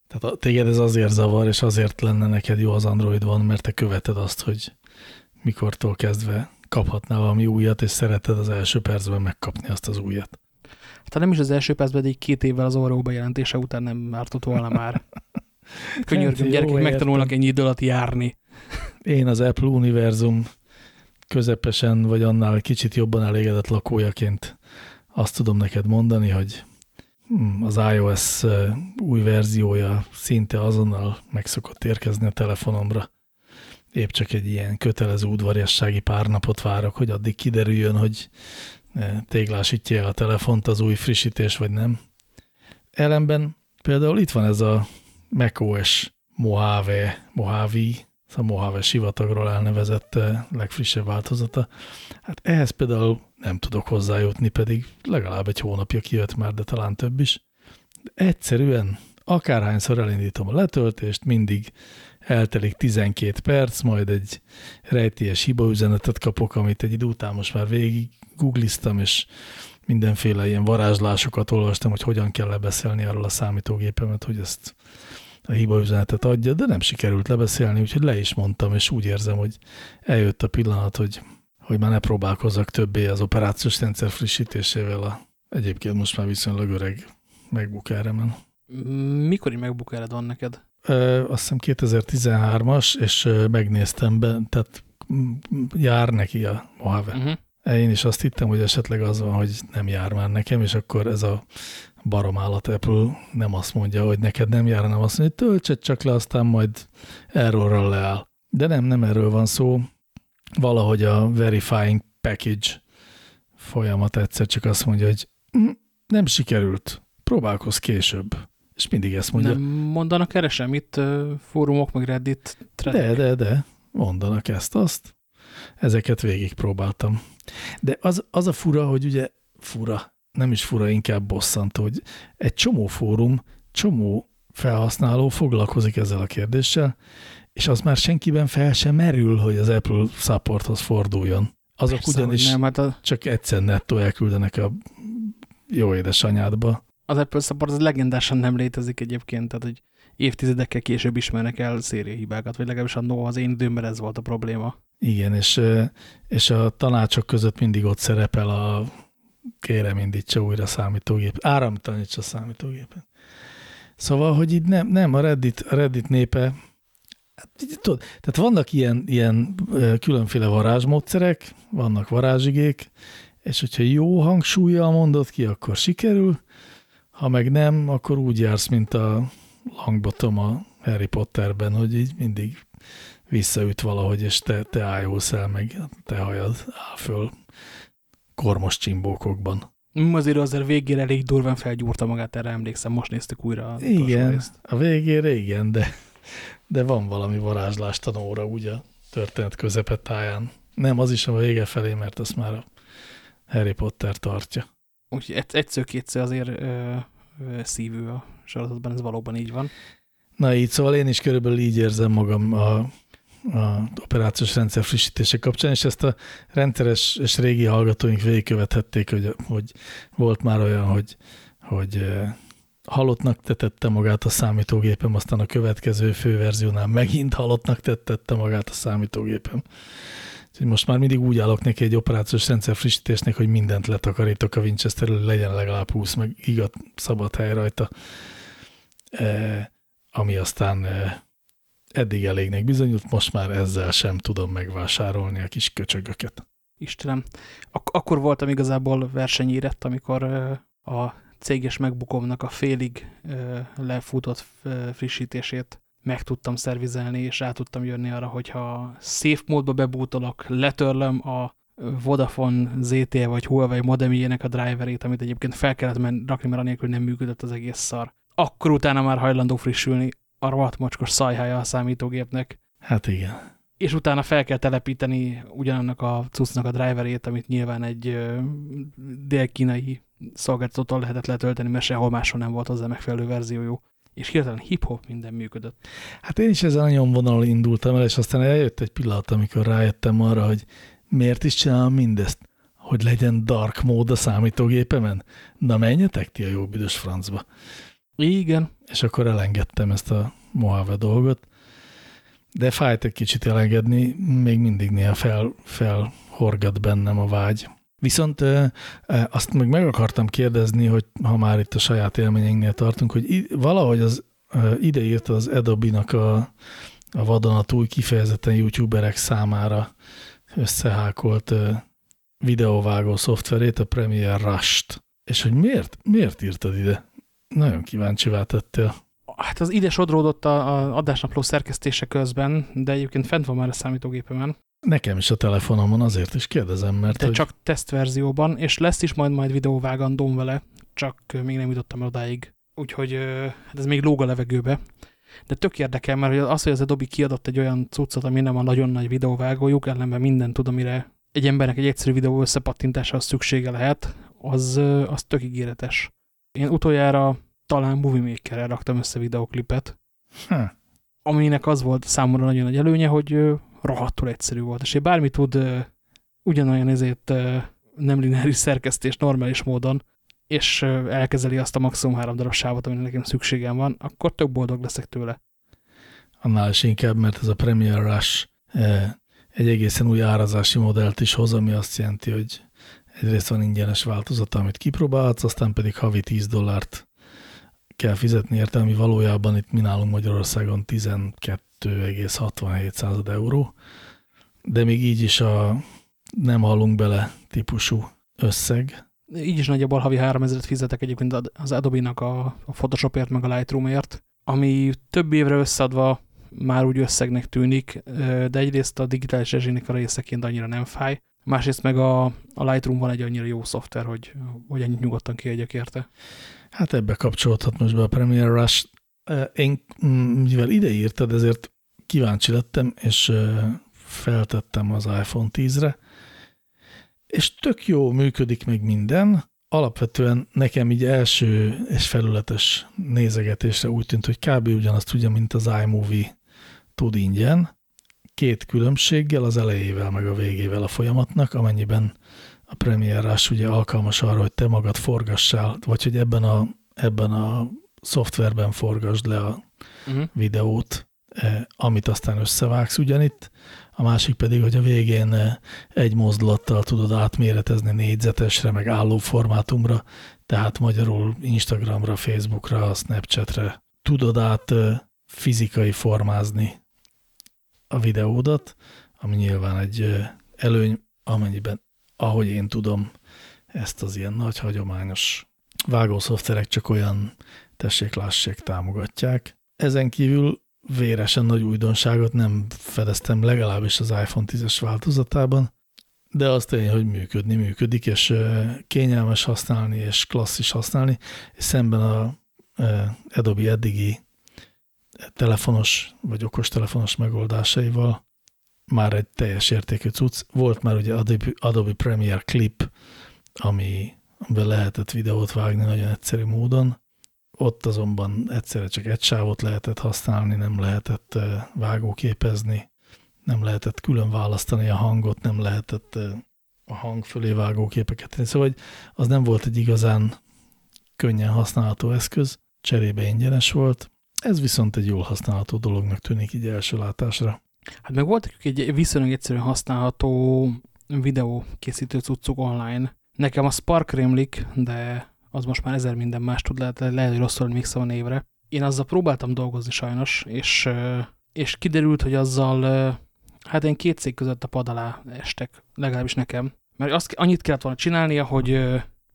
tehát a, téged ez azért zavar, és azért lenne neked jó az Android van, mert te követed azt, hogy mikortól kezdve kaphatnál valami újat, és szereted az első percben megkapni azt az újat. Hát nem is az első percben, de egy két évvel az Oreo bejelentése után nem ártott volna már. Könyörgöm, gyerekek megtanulnak ennyi idő alatt járni. Én az Apple univerzum közepesen, vagy annál kicsit jobban elégedett lakójaként azt tudom neked mondani, hogy Hmm, az iOS új verziója szinte azonnal meg szokott érkezni a telefonomra. Épp csak egy ilyen kötelező udvariassági pár napot várok, hogy addig kiderüljön, hogy téglásítja a telefont az új frissítés, vagy nem. Ellenben például itt van ez a macOS Mojave, Mojave, a Mojave sivatagról elnevezett legfrissebb változata. Hát ehhez például nem tudok hozzájutni, pedig legalább egy hónapja kijött már, de talán több is. De egyszerűen akárhányszor elindítom a letöltést, mindig eltelik 12 perc, majd egy rejtélyes hibaüzenetet kapok, amit egy idő után most már végig googliztam, és mindenféle ilyen varázslásokat olvastam, hogy hogyan kell lebeszélni arról a számítógépemet, hogy ezt a hibaüzenetet adja, de nem sikerült lebeszélni, úgyhogy le is mondtam, és úgy érzem, hogy eljött a pillanat, hogy hogy már ne próbálkozzak többé az operációs rendszer frissítésével a egyébként most már viszonylag öreg MacBook Air-emen. Mikori MacBook Air van neked? Ö, azt hiszem 2013-as, és megnéztem be, tehát jár neki a Mojave. Uh. -huh. Én is azt hittem, hogy esetleg az van, hogy nem jár már nekem, és akkor ez a baromállat Apple nem azt mondja, hogy neked nem jár, hanem azt mondja, hogy töltsed csak le, aztán majd errorral leáll. De nem, nem erről van szó valahogy a verifying package folyamat egyszer csak azt mondja, hogy mm, nem sikerült, próbálkoz később. És mindig ezt mondja. Nem mondanak erre semmit fórumok, meg Reddit De, de, de, mondanak ezt-azt. Ezeket végig próbáltam. De az, az a fura, hogy ugye fura, nem is fura, inkább bosszantó, hogy egy csomó fórum, csomó felhasználó foglalkozik ezzel a kérdéssel, és az már senkiben fel sem merül, hogy az Apple supporthoz forduljon. Azok Persze, ugyanis nem, hát a... csak egyszer nettó elküldenek a jó édesanyádba. Az Apple support az legendásan nem létezik egyébként, tehát hogy évtizedekkel később ismernek el szériahibákat, vagy legalábbis annó az én időmben ez volt a probléma. Igen, és, és a tanácsok között mindig ott szerepel a kérem indítsa újra a számítógép, áramtalanítsa a számítógépet. Szóval, hogy itt nem, nem a Reddit, a Reddit népe Hát, tudod, tehát vannak ilyen, ilyen különféle varázsmódszerek, vannak varázsigék, és hogyha jó hangsúlyjal mondod ki, akkor sikerül, ha meg nem, akkor úgy jársz, mint a Langbottom a Harry Potterben, hogy így mindig visszaüt valahogy, és te, te ájulsz el, meg te hajad áll föl kormos csimbókokban. Azért azért végére elég durván felgyúrta magát, erre emlékszem, most néztük újra. A igen, a végére igen, de de van valami varázslástanóra, ugye, történet közepetáján. Nem, az is a vége felé, mert azt már a Harry Potter tartja. Úgyhogy egyszer-kétszer azért ö, ö, szívő a sorozatban, ez valóban így van. Na így, szóval én is körülbelül így érzem magam a, a operációs rendszer frissítése kapcsán, és ezt a rendszeres és régi hallgatóink végigkövethették, hogy, hogy volt már olyan, hogy, hogy halottnak tetette magát a számítógépem, aztán a következő főverziónál megint halottnak tettette magát a számítógépem. Úgyhogy most már mindig úgy állok neki egy operációs rendszer frissítésnek, hogy mindent letakarítok a Winchesterről, legyen legalább 20 meg igat szabad hely rajta, e, ami aztán e, eddig elégnek bizonyult, most már ezzel sem tudom megvásárolni a kis köcsögöket. Istenem, Ak akkor voltam igazából versenyírett, amikor a céges megbukomnak a félig lefutott frissítését meg tudtam szervizelni, és rá tudtam jönni arra, hogyha safe módba bebútolok, letörlöm a Vodafone ZTE vagy Huawei modemjének a driverét, amit egyébként fel kellett rakni, mert anélkül nem működött az egész szar. Akkor utána már hajlandó frissülni a rohadt mocskos szajhája a számítógépnek. Hát igen. És utána fel kell telepíteni ugyanannak a cuccnak a driverét, amit nyilván egy dél-kínai szolgáltatótól lehetett letölteni, mert sehol máshol nem volt hozzá megfelelő verziójú. És hirtelen hip-hop minden működött. Hát én is ezen a nyomvonalon indultam el, és aztán eljött egy pillanat, amikor rájöttem arra, hogy miért is csinálom mindezt? Hogy legyen dark mód a számítógépemen? Na menjetek ti a jó büdös francba. Igen. És akkor elengedtem ezt a Mojave dolgot, de fájt egy kicsit elengedni, még mindig néha fel, felhorgat bennem a vágy. Viszont azt meg meg akartam kérdezni, hogy ha már itt a saját élményeinknél tartunk, hogy valahogy az ide írta az Adobe-nak a, a vadonatúj kifejezetten youtuberek számára összehákolt videóvágó szoftverét, a Premiere Rush-t. És hogy miért, miért írtad ide? Nagyon kíváncsi tettél. Hát az ide sodródott a, a adásnapló szerkesztése közben, de egyébként fent van már a számítógépemen. Nekem is a telefonomon azért is kérdezem, mert... De hogy... csak tesztverzióban, és lesz is majd majd videóvágandóm vele, csak még nem jutottam el odáig. Úgyhogy hát ez még lóg a levegőbe. De tök érdekel, mert az, hogy az Adobe kiadott egy olyan cuccot, ami nem a nagyon nagy videóvágójuk, ellenben minden tud, amire egy embernek egy egyszerű videó összepattintása szüksége lehet, az, az tök ígéretes. Én utoljára talán Movie Maker-rel raktam össze videoklipet, hm. aminek az volt számomra nagyon nagy előnye, hogy rohadtul egyszerű volt, és bármi tud ugyanolyan ezért nem lineáris szerkesztés normális módon, és elkezeli azt a maximum három darab sávot, amire nekem szükségem van, akkor tök boldog leszek tőle. Annál is inkább, mert ez a Premiere Rush egy egészen új árazási modellt is hoz, ami azt jelenti, hogy egyrészt van ingyenes változata, amit kipróbálhatsz, aztán pedig havi 10 dollárt kell fizetni érte, ami valójában itt mi nálunk Magyarországon 12,67 euró, de még így is a nem hallunk bele típusú összeg. Így is nagyjából havi 3000-et fizetek egyébként az Adobe-nak a, a Photoshopért, meg a Lightroomért, ami több évre összeadva már úgy összegnek tűnik, de egyrészt a digitális rezsének a részeként annyira nem fáj, másrészt meg a, a Lightroom van egy annyira jó szoftver, hogy, hogy ennyit nyugodtan kiegyek érte. Hát ebbe kapcsolódhat most be a Premiere Rush. Én, mivel ide írtad, ezért kíváncsi lettem, és feltettem az iPhone 10-re, és tök jó működik meg minden. Alapvetően nekem így első és felületes nézegetésre úgy tűnt, hogy kb. ugyanazt tudja, mint az iMovie tud ingyen. Két különbséggel, az elejével meg a végével a folyamatnak, amennyiben a Premiere Rush ugye alkalmas arra, hogy te magad forgassál, vagy hogy ebben a, ebben a szoftverben forgasd le a uh mhm. -huh. videót, eh, amit aztán összevágsz ugyanitt, a másik pedig, hogy a végén eh, egy mozdulattal tudod átméretezni négyzetesre, meg álló formátumra, tehát magyarul Instagramra, Facebookra, Snapchatre tudod át eh, fizikai formázni a videódat, ami nyilván egy előny, amennyiben ahogy én tudom, ezt az ilyen nagy hagyományos vágószoftverek csak olyan tessék-lássék támogatják. Ezen kívül véresen nagy újdonságot nem fedeztem legalábbis az iPhone 10-es változatában, de azt tény, hogy működni működik, és kényelmes használni, és klasszis használni, és szemben a Adobe eddigi telefonos vagy okostelefonos megoldásaival már egy teljes értékű cucc. Volt már ugye Adobe, Adobe Premiere Clip, ami, amiben lehetett videót vágni nagyon egyszerű módon. Ott azonban egyszerre csak egy sávot lehetett használni, nem lehetett vágóképezni, nem lehetett külön választani a hangot, nem lehetett a hang fölé vágóképeket tenni. Szóval az nem volt egy igazán könnyen használható eszköz, cserébe ingyenes volt, ez viszont egy jól használható dolognak tűnik így első látásra. Hát meg volt egy viszonylag egyszerűen használható videókészítő cuccuk online. Nekem a Spark rémlik, de az most már ezer minden más tud, lehet, lehet hogy rosszul emlékszem a névre. Én azzal próbáltam dolgozni sajnos, és, és kiderült, hogy azzal hát én két cég között a pad alá estek, legalábbis nekem. Mert azt annyit kellett volna csinálnia, hogy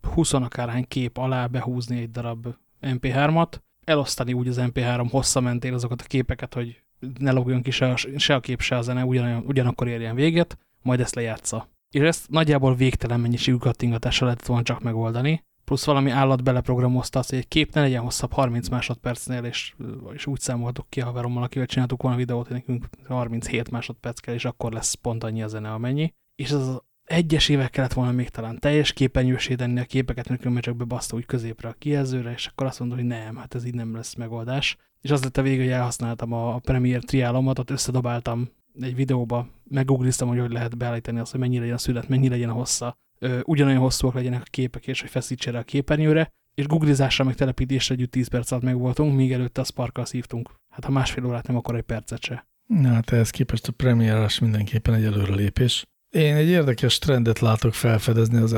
20 akárhány kép alá behúzni egy darab MP3-at, elosztani úgy az MP3 hossza mentén azokat a képeket, hogy ne logjon ki se a, se a kép, se a zene, ugyan, ugyanakkor érjen véget, majd ezt lejátsza. És ezt nagyjából végtelen mennyiségű kattingatással lehetett volna csak megoldani, plusz valami állat beleprogramozta azt, hogy egy kép ne legyen hosszabb 30 másodpercnél, és, és úgy számoltuk ki a haverommal, akivel csináltuk volna videót, hogy nekünk 37 másodperc kell, és akkor lesz pont annyi a zene, amennyi. És ez az egyes évek kellett volna még talán teljes képenyősé tenni a képeket, mert csak bebaszta úgy középre a kijelzőre, és akkor azt mondom, hogy nem, hát ez így nem lesz megoldás. És az lett a vége, hogy elhasználtam a Premiere triálomat, ott összedobáltam egy videóba, meggoogliztam, hogy hogy lehet beállítani azt, hogy mennyi legyen a szület, mennyi legyen a hossza, ugyanolyan hosszúak legyenek a képek, és hogy feszítse a képernyőre, és googlizásra meg telepítésre együtt 10 perc alatt meg voltunk, míg előtte a spark szívtunk. Hát ha másfél órát nem, akkor egy percet se. Na, hát ehhez képest a premiere mindenképpen egy előrelépés. Én egy érdekes trendet látok felfedezni az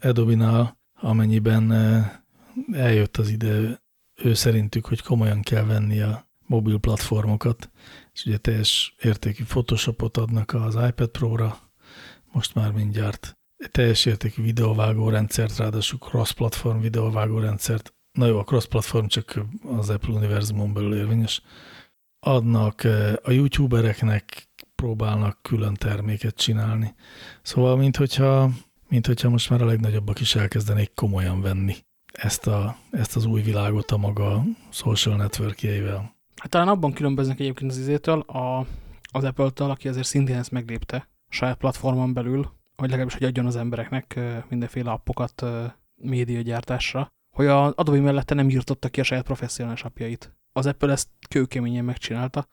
Adobe-nál, amennyiben eljött az ide ő szerintük, hogy komolyan kell venni a mobil platformokat, és ugye teljes értékű Photoshopot adnak az iPad Pro-ra, most már mindjárt egy teljes értékű videóvágó rendszert, ráadásul cross-platform videóvágó rendszert, na jó, a cross-platform csak az Apple univerzumon belül érvényes, adnak a youtubereknek, próbálnak külön terméket csinálni. Szóval, mint hogyha, mint hogyha most már a legnagyobbak is elkezdenék komolyan venni ezt, a, ezt az új világot a maga social networkjeivel. Hát talán abban különböznek egyébként az izétől, a, az Apple-től, aki azért szintén ezt meglépte saját platformon belül, hogy legalábbis, hogy adjon az embereknek mindenféle appokat médiagyártásra, hogy az Adobe mellette nem írtotta ki a saját professzionális apjait. Az Apple ezt kőkeményen megcsinálta,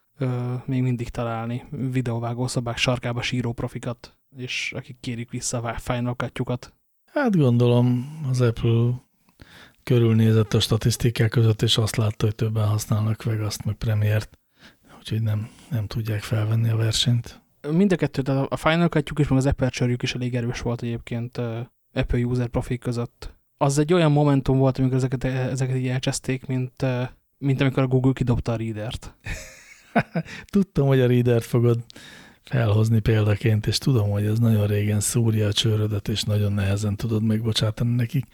még mindig találni videóvágó szobák sarkába síró profikat, és akik kérik vissza a Final cut Hát gondolom az Apple körülnézett a statisztikák között, és azt látta, hogy többen használnak Vegas-t, meg Premiere-t, úgyhogy nem, nem tudják felvenni a versenyt. Mind a kettő, tehát a Final cut és meg az Aperture is elég erős volt egyébként Apple user profik között. Az egy olyan momentum volt, amikor ezeket, ezeket így elcseszték, mint, mint amikor a Google kidobta a Reader-t. Tudtam, hogy a Reader-t fogod felhozni példaként, és tudom, hogy ez nagyon régen szúrja a csőrödet, és nagyon nehezen tudod megbocsátani nekik.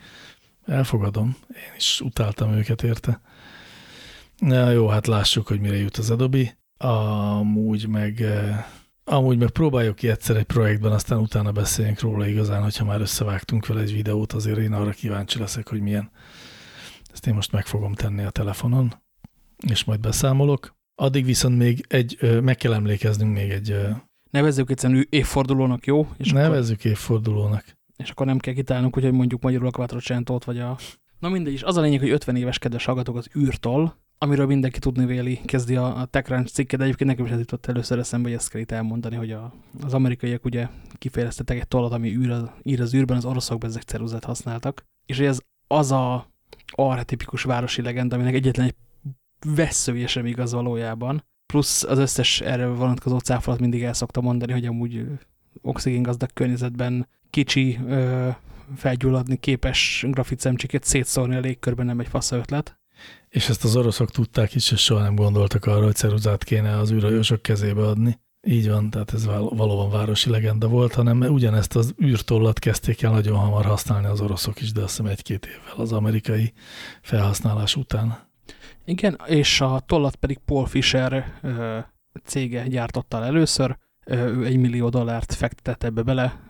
Elfogadom, én is utáltam őket érte. Na jó, hát lássuk, hogy mire jut az Adobe. Amúgy meg, eh, amúgy meg próbáljuk ki egyszer egy projektben, aztán utána beszéljünk róla igazán, hogyha már összevágtunk vele egy videót, azért én arra kíváncsi leszek, hogy milyen. Ezt én most meg fogom tenni a telefonon, és majd beszámolok. Addig viszont még egy, meg kell emlékeznünk még egy... Nevezzük egyszerűen évfordulónak, jó? És Nevezzük akkor, évfordulónak. És akkor nem kell kitálnunk, hogy mondjuk magyarul a Quattrocentót, vagy a... Na mindegy is, az a lényeg, hogy 50 éves kedves hallgatók az űrtól, amiről mindenki tudni véli, kezdi a, a TechCrunch cikket, de egyébként nekem is ez jutott először eszembe, hogy ezt kell itt elmondani, hogy a, az amerikaiak ugye kifejeztettek egy tollat, ami űr, ír az űrben, az oroszok ezek ceruzát használtak, és hogy ez az a arhetipikus városi legenda, aminek egyetlen egy veszője sem igaz valójában. Plusz az összes erre vonatkozó cáfolat mindig el szokta mondani, hogy amúgy oxigéngazdag környezetben kicsi, ö, felgyulladni képes grafitszemcsiket szétszórni a légkörben nem egy fasz ötlet. És ezt az oroszok tudták is, és soha nem gondoltak arra, hogy ceruzát kéne az űrhajósok kezébe adni. Így van, tehát ez valóban városi legenda volt, hanem ugyanezt az űrtollat kezdték el nagyon hamar használni az oroszok is, de azt hiszem egy-két évvel az amerikai felhasználás után. Igen, és a tollat pedig Paul Fisher cége gyártotta el először, ő egy millió dollárt fektetett ebbe bele,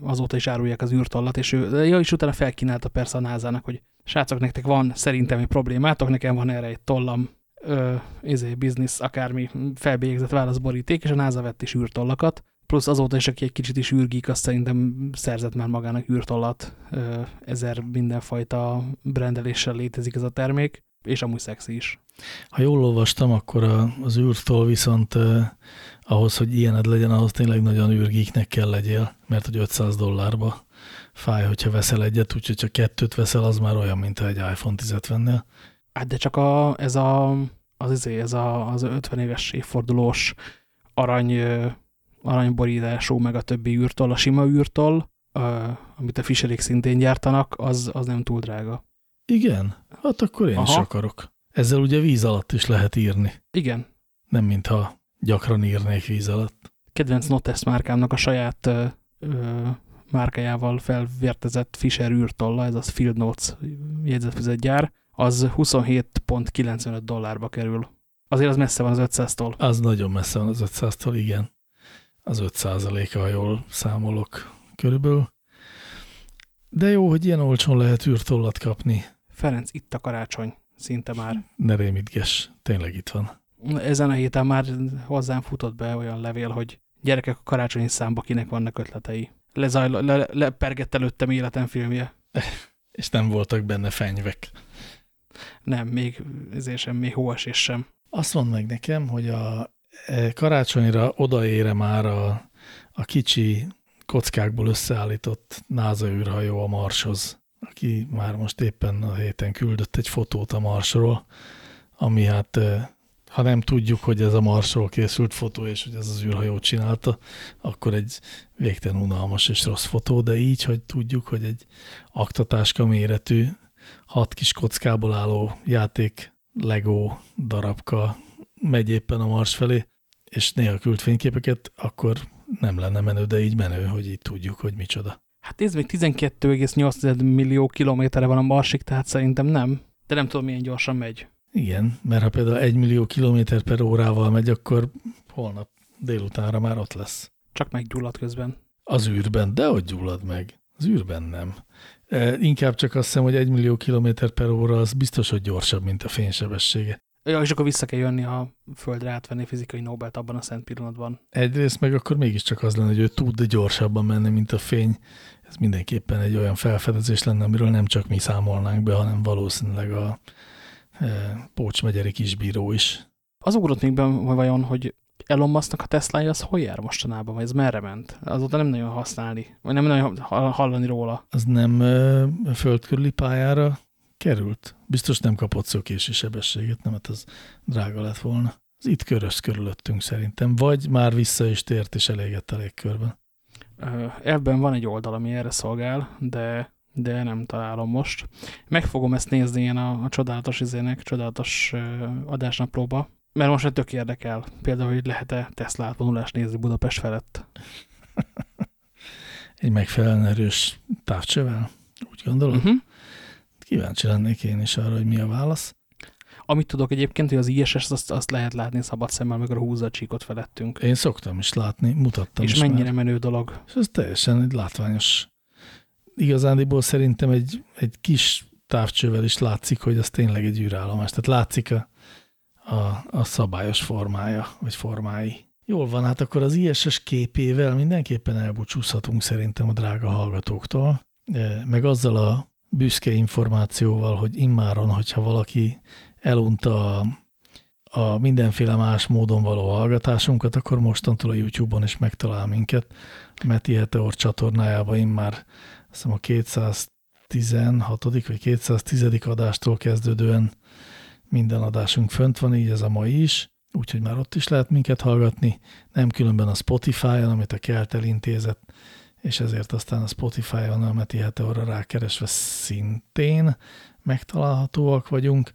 azóta is árulják az űrtollat, és ő, ja, is utána felkínálta persze a názának, hogy srácok, nektek van szerintem egy problémátok, nekem van erre egy tollam, ö, izé, biznisz, akármi felbélyegzett válaszboríték, és a NASA vett is űrtollakat, plusz azóta is, aki egy kicsit is űrgik, azt szerintem szerzett már magának űrtollat, ö, ezer mindenfajta brendeléssel létezik ez a termék, és amúgy szexi is. Ha jól olvastam, akkor a, az űrtól viszont eh, ahhoz, hogy ilyened legyen, ahhoz tényleg nagyon űrgiknek kell legyél, mert hogy 500 dollárba fáj, hogyha veszel egyet, úgyhogy ha kettőt veszel, az már olyan, mint egy iPhone 10-et vennél. Hát de csak a, ez, a, az, izé, ez a, az 50 éves évfordulós arany, aranyborítású, meg a többi űrtól, a sima űrtól, amit a Fischerék szintén gyártanak, az, az nem túl drága. Igen? Hát akkor én Aha. is akarok. Ezzel ugye víz alatt is lehet írni. Igen. Nem, mintha gyakran írnék víz alatt. Kedvenc Notest márkámnak a saját ö, ö, márkájával felvértezett Fisher űrtolla, ez az Field Notes jegyzetfizet gyár, az 27.95 dollárba kerül. Azért az messze van az 500-tól. Az nagyon messze van az 500-tól, igen. Az 5 a jól számolok körülbelül. De jó, hogy ilyen olcsón lehet űrtollat kapni. Ferenc, itt a karácsony, szinte már. Ne rémítges, tényleg itt van. Ezen a héten már hozzám futott be olyan levél, hogy gyerekek a karácsonyi számba kinek vannak ötletei. Lezajl, le, lepergett előttem életem filmje. És nem voltak benne fenyvek. Nem, még ezért sem, még hóesés sem. Azt mondd meg nekem, hogy a e, karácsonyra odaére már a, a kicsi kockákból összeállított NASA űrhajó a Marshoz, aki már most éppen a héten küldött egy fotót a Marsról, ami hát ha nem tudjuk, hogy ez a Marsról készült fotó, és hogy ez az űrhajó csinálta, akkor egy végtelen unalmas és rossz fotó, de így, hogy tudjuk, hogy egy aktatáska méretű, hat kis kockából álló játék Lego darabka megy éppen a Mars felé, és néha küld fényképeket, akkor nem lenne menő, de így menő, hogy így tudjuk, hogy micsoda. Hát nézd még 12,8 millió kilométerre van a Marsig, tehát szerintem nem. De nem tudom, milyen gyorsan megy. Igen, mert ha például egy millió kilométer per órával megy, akkor holnap délutánra már ott lesz. Csak meggyullad közben. Az űrben, de hogy gyullad meg? Az űrben nem. E, inkább csak azt hiszem, hogy egy millió kilométer per óra az biztos, hogy gyorsabb, mint a fénysebessége. Ja, és akkor vissza kell jönni a Földre átvenni fizikai Nobelt abban a szent pillanatban. Egyrészt meg akkor mégiscsak az lenne, hogy ő tud gyorsabban menni, mint a fény. Ez mindenképpen egy olyan felfedezés lenne, amiről nem csak mi számolnánk be, hanem valószínűleg a Pócs megyeri kisbíró is. Az ugrott még be, vajon, hogy Elon Musk-nak a Tesla-ja az hol jár mostanában, vagy ez merre ment? Azóta nem nagyon használni, vagy nem nagyon hallani róla. Az nem ö, földkörüli pályára került? Biztos nem kapott szökési sebességet, nem, hát az drága lett volna. Az itt körös körülöttünk szerintem, vagy már vissza is tért és elégett a légkörben. Ebben van egy oldal, ami erre szolgál, de de nem találom most. Meg fogom ezt nézni én a, a csodálatos izének, csodálatos uh, adásnaplóba, mert most egy tök érdekel. Például, hogy lehet-e Tesla vonulást nézni Budapest felett. egy megfelelően erős távcsövel, úgy gondolod? Uh mhm. -huh. Kíváncsi lennék én is arra, hogy mi a válasz. Amit tudok egyébként, hogy az ISS azt, azt lehet látni szabad szemmel, meg a húzza a csíkot felettünk. Én szoktam is látni, mutattam És is mennyire már. menő dolog. És ez teljesen egy látványos igazándiból szerintem egy, egy kis távcsővel is látszik, hogy az tényleg egy űrállomás. Tehát látszik a, a, a szabályos formája, vagy formái. Jól van, hát akkor az ISS képével mindenképpen elbúcsúzhatunk szerintem a drága hallgatóktól, e, meg azzal a büszke információval, hogy immáron, hogyha valaki elunta a, a mindenféle más módon való hallgatásunkat, akkor mostantól a YouTube-on is megtalál minket. Meti Heteor csatornájában immár azt hiszem a 216. vagy 210. adástól kezdődően minden adásunk fönt van, így ez a mai is, úgyhogy már ott is lehet minket hallgatni, nem különben a Spotify-on, amit a Kelt elintézett, és ezért aztán a Spotify-on, a Meti arra rákeresve szintén megtalálhatóak vagyunk,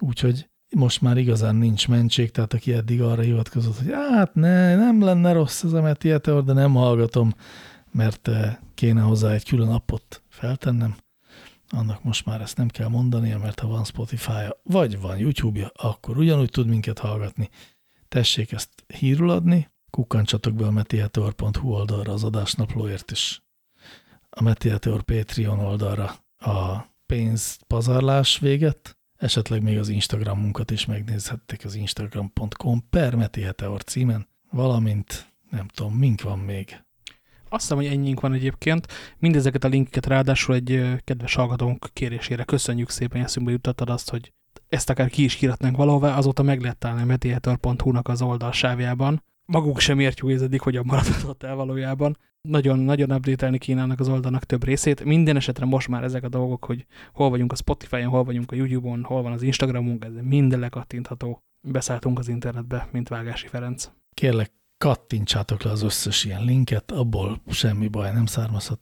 úgyhogy most már igazán nincs mentség, tehát aki eddig arra hivatkozott, hogy hát ne, nem lenne rossz ez a Meti de nem hallgatom, mert eh, kéne hozzá egy külön appot feltennem, annak most már ezt nem kell mondania, mert ha van Spotify-ja, vagy van YouTube-ja, akkor ugyanúgy tud minket hallgatni. Tessék ezt hírul adni, kukkantsatok be a metiator.hu oldalra az adásnaplóért is. A Metiator Patreon oldalra a pénzpazarlás véget, Esetleg még az Instagramunkat is megnézhették az instagram.com per Meti címen, valamint nem tudom, mink van még. Azt hiszem, hogy ennyink van egyébként. Mindezeket a linkeket ráadásul egy kedves hallgatónk kérésére köszönjük szépen, eszünkbe jutottad azt, hogy ezt akár ki is híratnánk valahová, azóta meg lehet találni a mediator.hu-nak az oldal sávjában. Maguk sem értjük, ez eddig hogyan maradhatott el valójában. Nagyon, nagyon update-elni kínálnak az oldalnak több részét. Minden esetre most már ezek a dolgok, hogy hol vagyunk a Spotify-on, hol vagyunk a YouTube-on, hol van az Instagramunk, ez minden lekattintható. Beszálltunk az internetbe, mint Vágási Ferenc. Kérlek, kattintsátok le az összes ilyen linket, abból semmi baj nem származhat.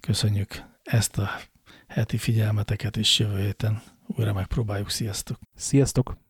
Köszönjük ezt a heti figyelmeteket, és jövő héten újra megpróbáljuk. Sziasztok! Sziasztok!